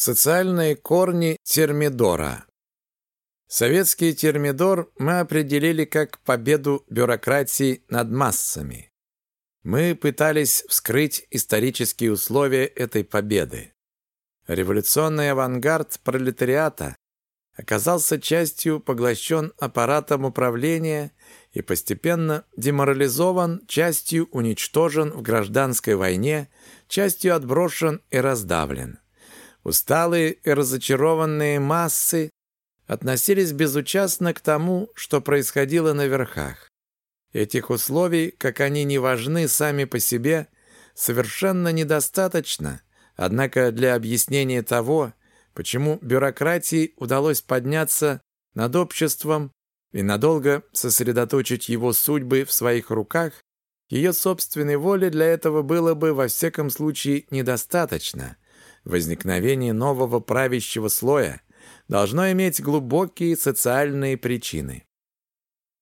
Социальные корни термидора Советский термидор мы определили как победу бюрократии над массами. Мы пытались вскрыть исторические условия этой победы. Революционный авангард пролетариата оказался частью поглощен аппаратом управления и постепенно деморализован, частью уничтожен в гражданской войне, частью отброшен и раздавлен. Усталые и разочарованные массы относились безучастно к тому, что происходило на верхах. Этих условий, как они не важны сами по себе, совершенно недостаточно – Однако для объяснения того, почему бюрократии удалось подняться над обществом и надолго сосредоточить его судьбы в своих руках, ее собственной воли для этого было бы во всяком случае недостаточно. Возникновение нового правящего слоя должно иметь глубокие социальные причины.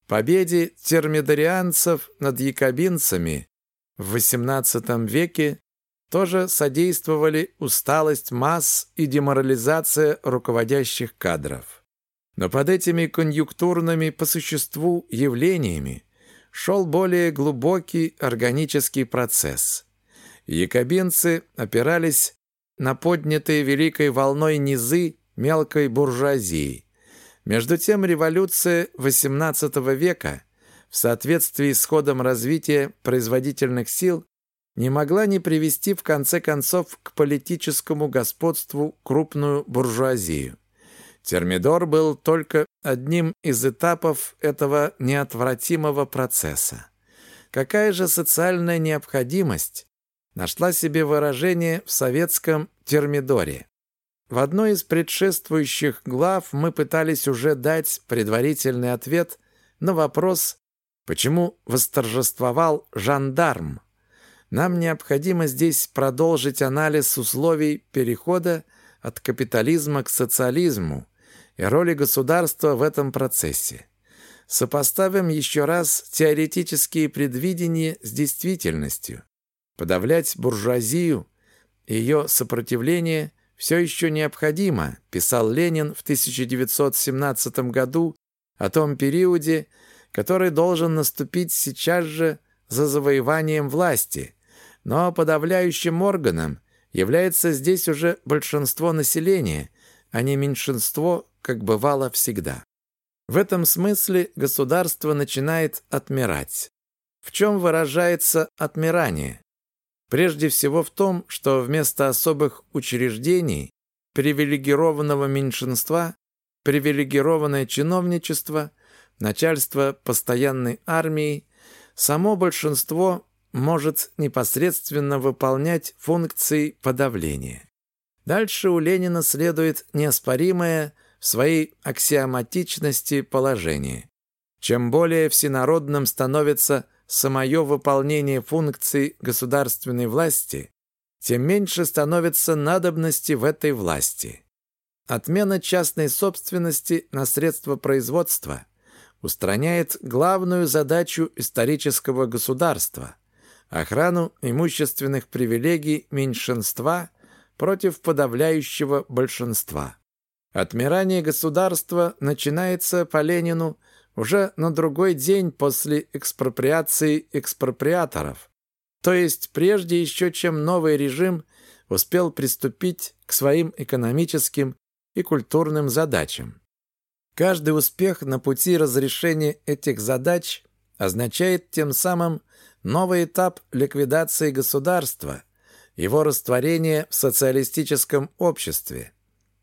Победе термидорианцев над якобинцами в XVIII веке тоже содействовали усталость масс и деморализация руководящих кадров. Но под этими конъюнктурными по существу явлениями шел более глубокий органический процесс. Якобинцы опирались на поднятые великой волной низы мелкой буржуазии. Между тем революция XVIII века в соответствии с ходом развития производительных сил не могла не привести в конце концов к политическому господству крупную буржуазию. Термидор был только одним из этапов этого неотвратимого процесса. Какая же социальная необходимость нашла себе выражение в советском термидоре? В одной из предшествующих глав мы пытались уже дать предварительный ответ на вопрос, почему восторжествовал жандарм, нам необходимо здесь продолжить анализ условий перехода от капитализма к социализму и роли государства в этом процессе. Сопоставим еще раз теоретические предвидения с действительностью. Подавлять буржуазию и ее сопротивление все еще необходимо, писал Ленин в 1917 году о том периоде, который должен наступить сейчас же за завоеванием власти – но подавляющим органом является здесь уже большинство населения, а не меньшинство, как бывало всегда. В этом смысле государство начинает отмирать. В чем выражается отмирание? Прежде всего в том, что вместо особых учреждений, привилегированного меньшинства, привилегированное чиновничество, начальство постоянной армии, само большинство может непосредственно выполнять функции подавления. Дальше у Ленина следует неоспоримое в своей аксиоматичности положение. Чем более всенародным становится самое выполнение функций государственной власти, тем меньше становится надобности в этой власти. отмена частной собственности на средства производства устраняет главную задачу исторического государства – охрану имущественных привилегий меньшинства против подавляющего большинства. Отмирание государства начинается по Ленину уже на другой день после экспроприации экспроприаторов, то есть прежде еще чем новый режим успел приступить к своим экономическим и культурным задачам. Каждый успех на пути разрешения этих задач означает тем самым новый этап ликвидации государства, его растворения в социалистическом обществе.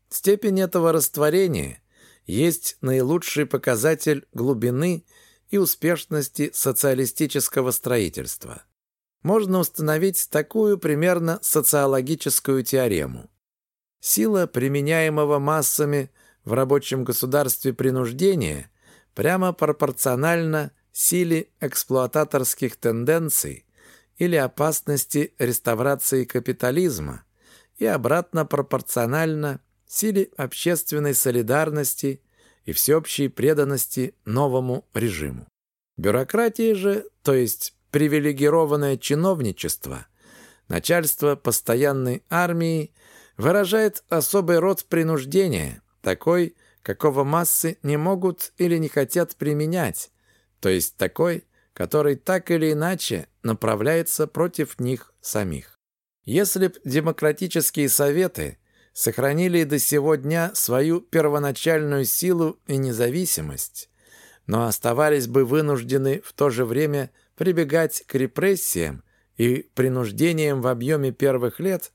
Степень этого растворения есть наилучший показатель глубины и успешности социалистического строительства. Можно установить такую примерно социологическую теорему. Сила применяемого массами в рабочем государстве принуждения прямо пропорциональна силе эксплуататорских тенденций или опасности реставрации капитализма и обратно пропорциональна силе общественной солидарности и всеобщей преданности новому режиму. Бюрократия же, то есть привилегированное чиновничество, начальство постоянной армии, выражает особый род принуждения, такой, какого массы не могут или не хотят применять, то есть такой, который так или иначе направляется против них самих. Если б демократические советы сохранили до сего дня свою первоначальную силу и независимость, но оставались бы вынуждены в то же время прибегать к репрессиям и принуждениям в объеме первых лет,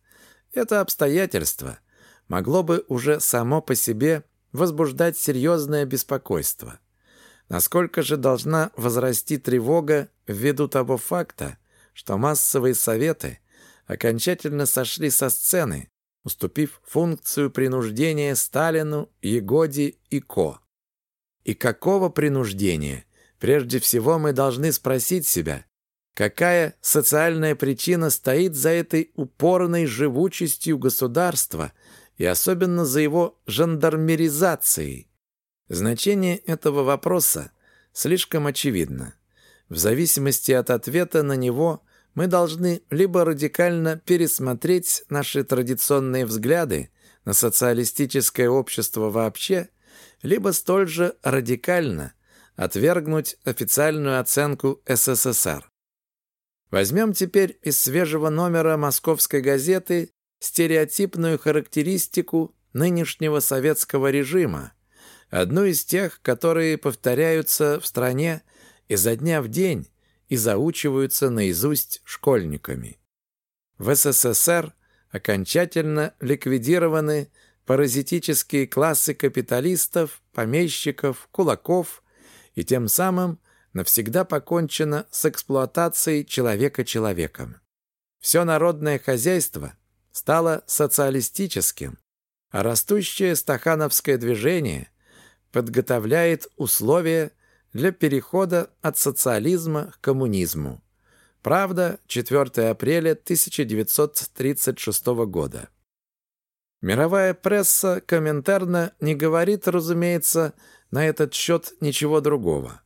это обстоятельство могло бы уже само по себе возбуждать серьезное беспокойство. Насколько же должна возрасти тревога ввиду того факта, что массовые советы окончательно сошли со сцены, уступив функцию принуждения Сталину, Егоде и Ко. И какого принуждения? Прежде всего мы должны спросить себя, какая социальная причина стоит за этой упорной живучестью государства и особенно за его жандармеризацией. Значение этого вопроса слишком очевидно. В зависимости от ответа на него мы должны либо радикально пересмотреть наши традиционные взгляды на социалистическое общество вообще, либо столь же радикально отвергнуть официальную оценку СССР. Возьмем теперь из свежего номера московской газеты стереотипную характеристику нынешнего советского режима, одну из тех, которые повторяются в стране изо дня в день и заучиваются наизусть школьниками. В СССР окончательно ликвидированы паразитические классы капиталистов, помещиков, кулаков, и тем самым навсегда покончено с эксплуатацией человека человеком. Все народное хозяйство стало социалистическим, а растущее стахановское движение подготовляет условия для перехода от социализма к коммунизму. Правда, 4 апреля 1936 года. Мировая пресса комментарно не говорит, разумеется, на этот счет ничего другого.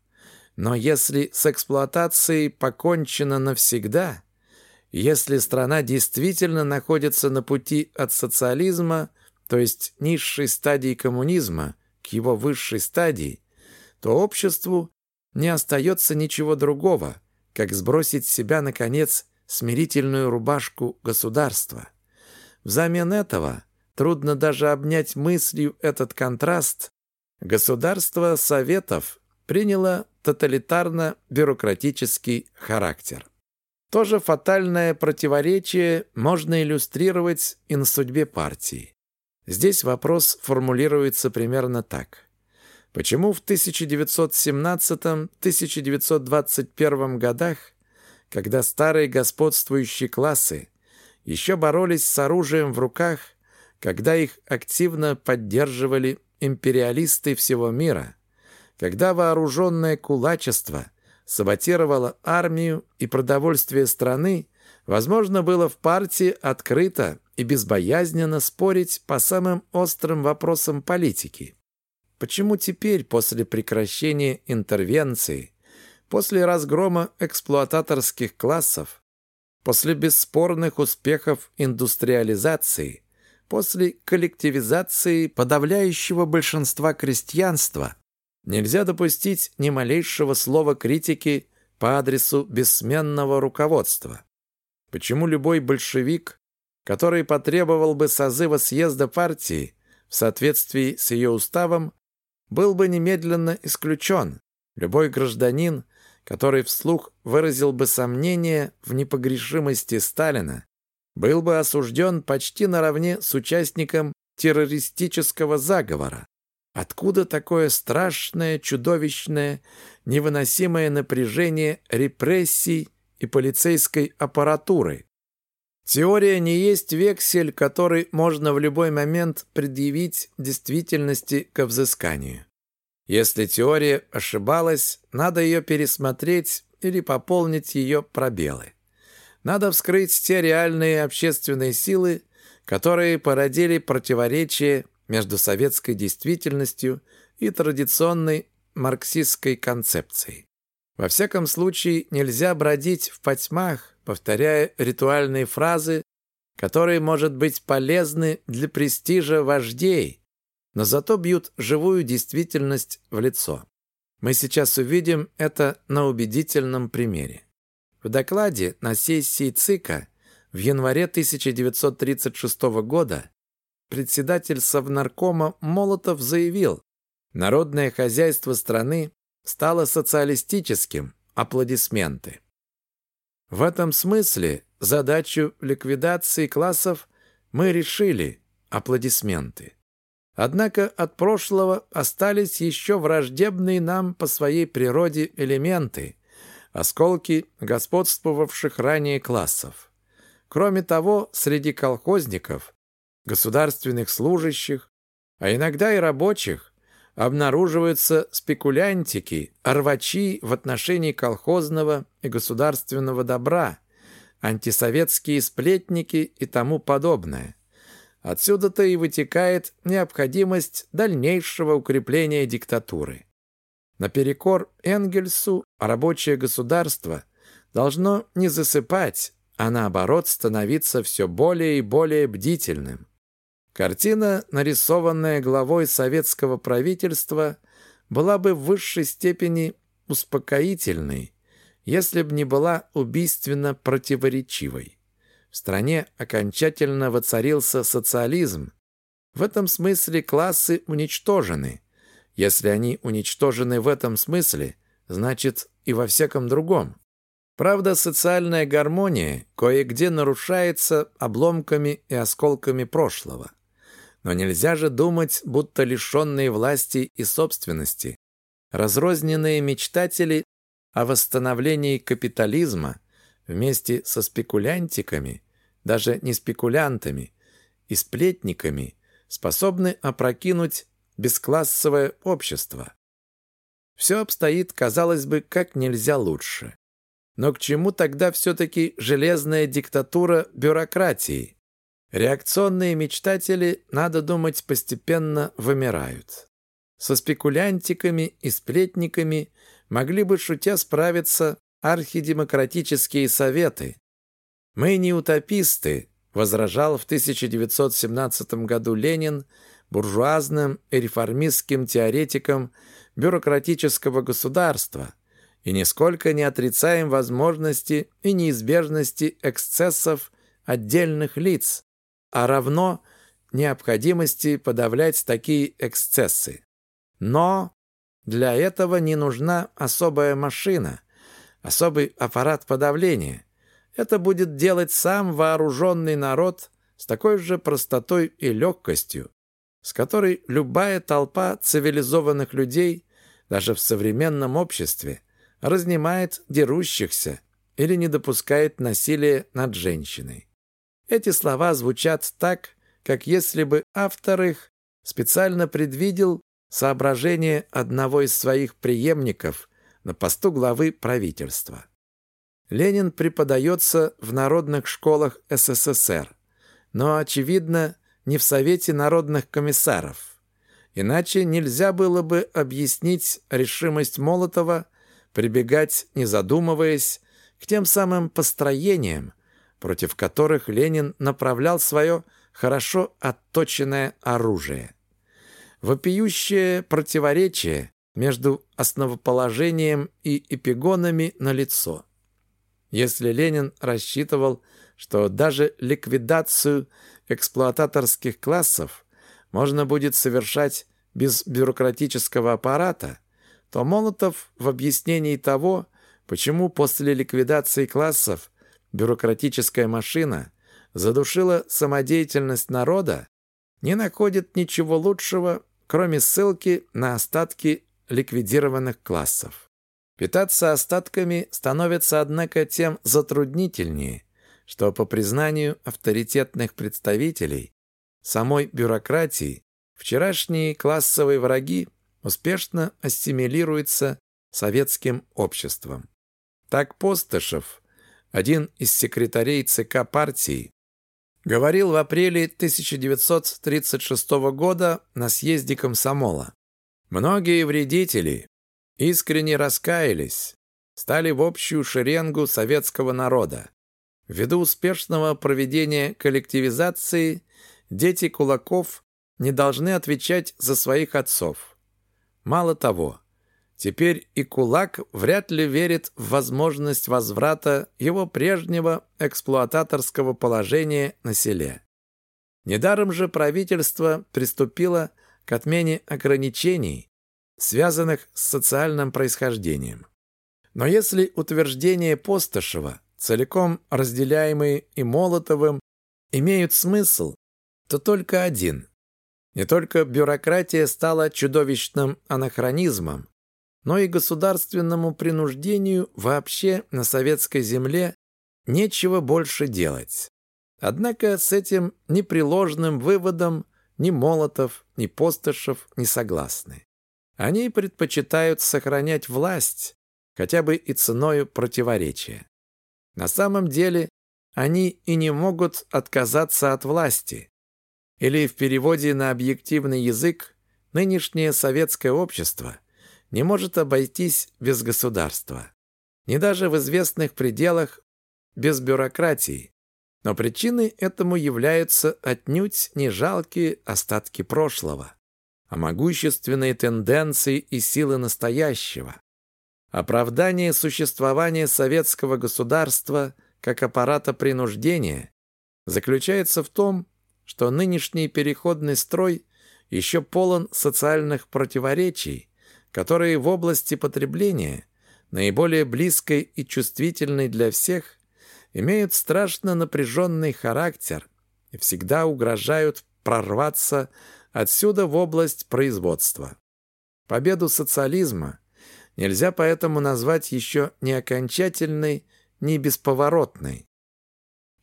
Но если с эксплуатацией покончено навсегда, если страна действительно находится на пути от социализма, то есть низшей стадии коммунизма, к его высшей стадии, то обществу не остается ничего другого, как сбросить с себя, наконец, смирительную рубашку государства. Взамен этого трудно даже обнять мыслью этот контраст. Государство Советов приняло тоталитарно-бюрократический характер. То же фатальное противоречие можно иллюстрировать и на судьбе партии. Здесь вопрос формулируется примерно так. Почему в 1917-1921 годах, когда старые господствующие классы еще боролись с оружием в руках, когда их активно поддерживали империалисты всего мира, когда вооруженное кулачество саботировало армию и продовольствие страны, возможно было в партии открыто и безбоязненно спорить по самым острым вопросам политики. Почему теперь, после прекращения интервенции, после разгрома эксплуататорских классов, после бесспорных успехов индустриализации, после коллективизации подавляющего большинства крестьянства, нельзя допустить ни малейшего слова критики по адресу бессменного руководства? Почему любой большевик, который потребовал бы созыва съезда партии в соответствии с ее уставом, был бы немедленно исключен. Любой гражданин, который вслух выразил бы сомнение в непогрешимости Сталина, был бы осужден почти наравне с участником террористического заговора. Откуда такое страшное, чудовищное, невыносимое напряжение репрессий и полицейской аппаратуры? Теория не есть вексель, который можно в любой момент предъявить действительности к взысканию. Если теория ошибалась, надо ее пересмотреть или пополнить ее пробелы. Надо вскрыть те реальные общественные силы, которые породили противоречие между советской действительностью и традиционной марксистской концепцией. Во всяком случае, нельзя бродить в потьмах, повторяя ритуальные фразы, которые, может быть, полезны для престижа вождей, но зато бьют живую действительность в лицо. Мы сейчас увидим это на убедительном примере. В докладе на сессии ЦИКа в январе 1936 года председатель Совнаркома Молотов заявил, народное хозяйство страны стало социалистическим. Аплодисменты. В этом смысле задачу ликвидации классов мы решили. Аплодисменты. Однако от прошлого остались еще враждебные нам по своей природе элементы, осколки господствовавших ранее классов. Кроме того, среди колхозников, государственных служащих, а иногда и рабочих, обнаруживаются спекулянтики, рвачи в отношении колхозного и государственного добра, антисоветские сплетники и тому подобное. Отсюда-то и вытекает необходимость дальнейшего укрепления диктатуры. Наперекор Энгельсу рабочее государство должно не засыпать, а наоборот становиться все более и более бдительным. Картина, нарисованная главой советского правительства, была бы в высшей степени успокоительной, если бы не была убийственно противоречивой. В стране окончательно воцарился социализм. В этом смысле классы уничтожены. Если они уничтожены в этом смысле, значит и во всяком другом. Правда, социальная гармония кое-где нарушается обломками и осколками прошлого. Но нельзя же думать, будто лишенные власти и собственности, разрозненные мечтатели о восстановлении капитализма вместе со спекулянтиками даже не спекулянтами и сплетниками, способны опрокинуть бесклассовое общество. Все обстоит, казалось бы, как нельзя лучше. Но к чему тогда все-таки железная диктатура бюрократии? Реакционные мечтатели, надо думать, постепенно вымирают. Со спекулянтиками и сплетниками могли бы, шутя, справиться архидемократические советы, «Мы не утописты», — возражал в 1917 году Ленин буржуазным и реформистским теоретикам бюрократического государства и нисколько не отрицаем возможности и неизбежности эксцессов отдельных лиц, а равно необходимости подавлять такие эксцессы. Но для этого не нужна особая машина, особый аппарат подавления – это будет делать сам вооруженный народ с такой же простотой и легкостью, с которой любая толпа цивилизованных людей, даже в современном обществе, разнимает дерущихся или не допускает насилия над женщиной. Эти слова звучат так, как если бы автор их специально предвидел соображение одного из своих преемников на посту главы правительства. Ленин преподается в народных школах СССР. но, очевидно, не в Совете народных комиссаров. Иначе нельзя было бы объяснить решимость Молотова прибегать, не задумываясь, к тем самым построениям, против которых Ленин направлял свое хорошо отточенное оружие. Вопиющее противоречие между основоположением и эпигонами налицо. Если Ленин рассчитывал, что даже ликвидацию эксплуататорских классов можно будет совершать без бюрократического аппарата, то Молотов в объяснении того, почему после ликвидации классов бюрократическая машина задушила самодеятельность народа, не находит ничего лучшего, кроме ссылки на остатки ликвидированных классов. Питаться остатками становится, однако, тем затруднительнее, что, по признанию авторитетных представителей самой бюрократии, вчерашние классовые враги успешно ассимилируются советским обществом. Так Постышев, один из секретарей ЦК партии, говорил в апреле 1936 года на съезде комсомола. Многие вредители искренне раскаялись, стали в общую шеренгу советского народа. Ввиду успешного проведения коллективизации дети кулаков не должны отвечать за своих отцов. Мало того, теперь и кулак вряд ли верит в возможность возврата его прежнего эксплуататорского положения на селе. Недаром же правительство приступило к отмене ограничений, связанных с социальным происхождением. Но если утверждения Постышева, целиком разделяемые и Молотовым, имеют смысл, то только один. Не только бюрократия стала чудовищным анахронизмом, но и государственному принуждению вообще на советской земле нечего больше делать. Однако с этим непреложным выводом ни Молотов, ни Постышев не согласны. Они предпочитают сохранять власть, хотя бы и ценою противоречия. На самом деле они и не могут отказаться от власти. Или в переводе на объективный язык нынешнее советское общество не может обойтись без государства. Не даже в известных пределах без бюрократии, но причиной этому являются отнюдь не жалкие остатки прошлого, а могущественные тенденции и силы настоящего. Оправдание существования советского государства как аппарата принуждения заключается в том, что нынешний переходный строй еще полон социальных противоречий, которые в области потребления, наиболее близкой и чувствительной для всех, имеют страшно напряженный характер и всегда угрожают прорваться отсюда в область производства. Победу социализма нельзя поэтому назвать еще не окончательной, не бесповоротной.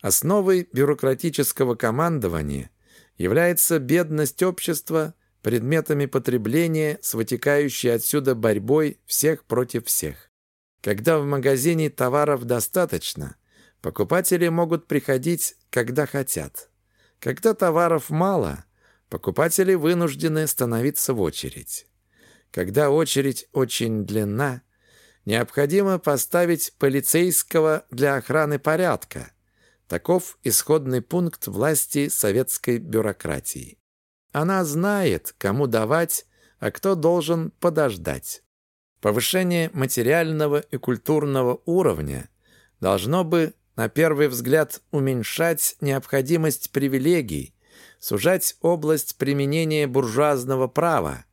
Основой бюрократического командования является бедность общества предметами потребления с вытекающей отсюда борьбой всех против всех. Когда в магазине товаров достаточно, Покупатели могут приходить, когда хотят. Когда товаров мало, покупатели вынуждены становиться в очередь. Когда очередь очень длинна, необходимо поставить полицейского для охраны порядка. Таков исходный пункт власти советской бюрократии. Она знает, кому давать, а кто должен подождать. Повышение материального и культурного уровня должно бы на первый взгляд уменьшать необходимость привилегий, сужать область применения буржуазного права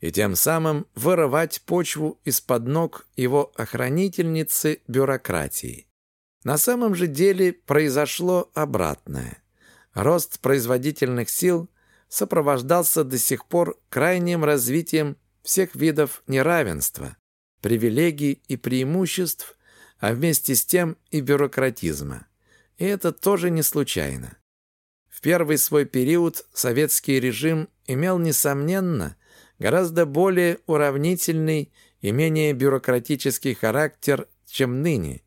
и тем самым вырывать почву из-под ног его охранительницы бюрократии. На самом же деле произошло обратное. Рост производительных сил сопровождался до сих пор крайним развитием всех видов неравенства, привилегий и преимуществ – а вместе с тем и бюрократизма. И это тоже не случайно. В первый свой период советский режим имел, несомненно, гораздо более уравнительный и менее бюрократический характер, чем ныне.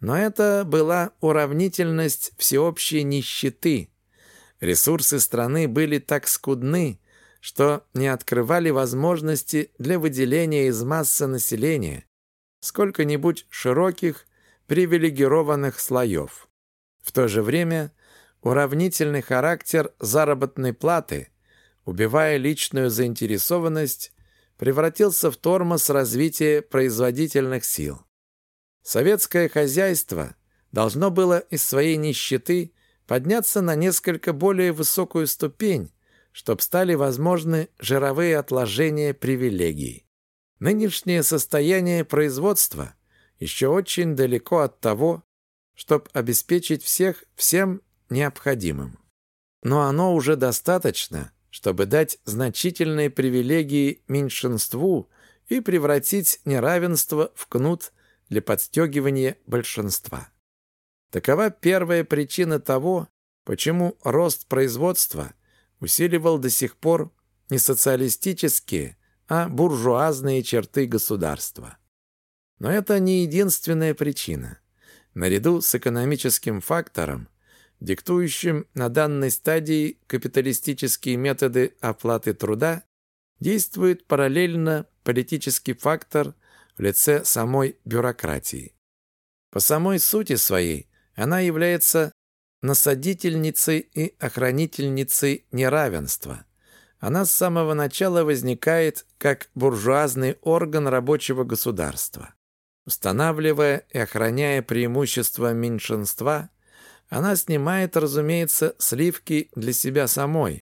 Но это была уравнительность всеобщей нищеты, Ресурсы страны были так скудны, что не открывали возможности для выделения из массы населения сколько-нибудь широких привилегированных слоев. В то же время уравнительный характер заработной платы, убивая личную заинтересованность, превратился в тормоз развития производительных сил. Советское хозяйство должно было из своей нищеты подняться на несколько более высокую ступень, чтобы стали возможны жировые отложения привилегий. Нынешнее состояние производства еще очень далеко от того, чтобы обеспечить всех всем необходимым. Но оно уже достаточно, чтобы дать значительные привилегии меньшинству и превратить неравенство в кнут для подстегивания большинства. Такова первая причина того, почему рост производства усиливал до сих пор не социалистические, а буржуазные черты государства. Но это не единственная причина. Наряду с экономическим фактором, диктующим на данной стадии капиталистические методы оплаты труда, действует параллельно политический фактор в лице самой бюрократии. По самой сути своей она является насадительницей и охранительницей неравенства. Она с самого начала возникает как буржуазный орган рабочего государства. Устанавливая и охраняя преимущества меньшинства, она снимает, разумеется, сливки для себя самой.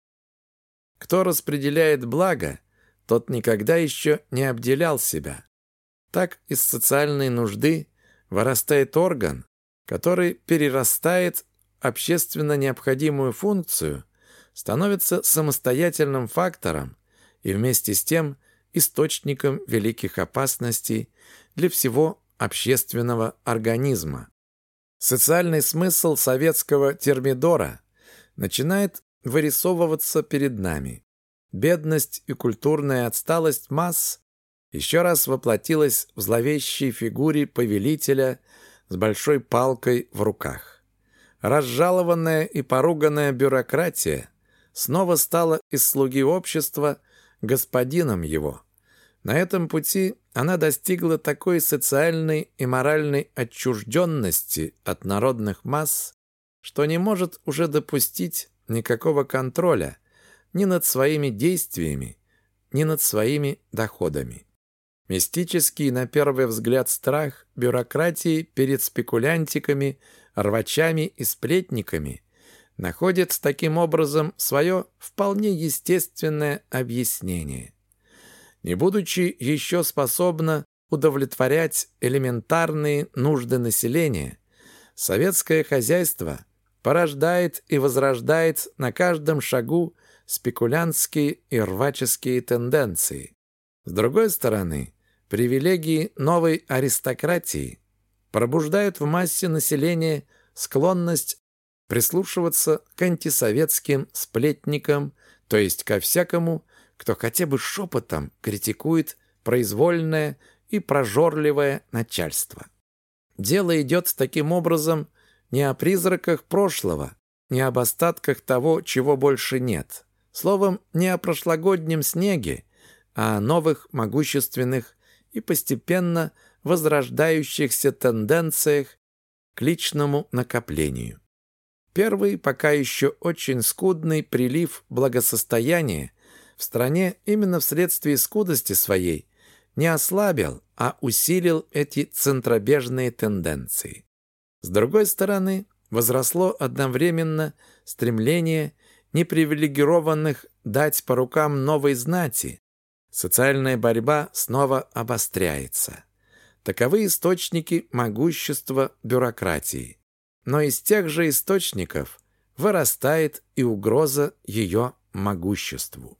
Кто распределяет благо, тот никогда еще не обделял себя. Так из социальной нужды вырастает орган, который перерастает общественно необходимую функцию, становится самостоятельным фактором и вместе с тем источником великих опасностей для всего общественного организма. Социальный смысл советского термидора начинает вырисовываться перед нами. Бедность и культурная отсталость масс еще раз воплотилась в зловещей фигуре повелителя с большой палкой в руках. Разжалованная и поруганная бюрократия снова стала из слуги общества господином его. На этом пути она достигла такой социальной и моральной отчужденности от народных масс, что не может уже допустить никакого контроля ни над своими действиями, ни над своими доходами. Мистический, на первый взгляд, страх бюрократии перед спекулянтиками, рвачами и сплетниками находит таким образом свое вполне естественное объяснение. Не будучи еще способна удовлетворять элементарные нужды населения, советское хозяйство порождает и возрождает на каждом шагу спекулянтские и рваческие тенденции. С другой стороны, Привилегии новой аристократии пробуждают в массе населения склонность прислушиваться к антисоветским сплетникам, то есть ко всякому, кто хотя бы шепотом критикует произвольное и прожорливое начальство. Дело идет таким образом не о призраках прошлого, не об остатках того, чего больше нет. Словом, не о прошлогоднем снеге, а о новых могущественных и постепенно возрождающихся тенденциях к личному накоплению. Первый, пока еще очень скудный прилив благосостояния в стране именно вследствие скудости своей не ослабил, а усилил эти центробежные тенденции. С другой стороны, возросло одновременно стремление непривилегированных дать по рукам новой знати, Социальная борьба снова обостряется. Таковы источники могущества бюрократии. Но из тех же источников вырастает и угроза ее могуществу.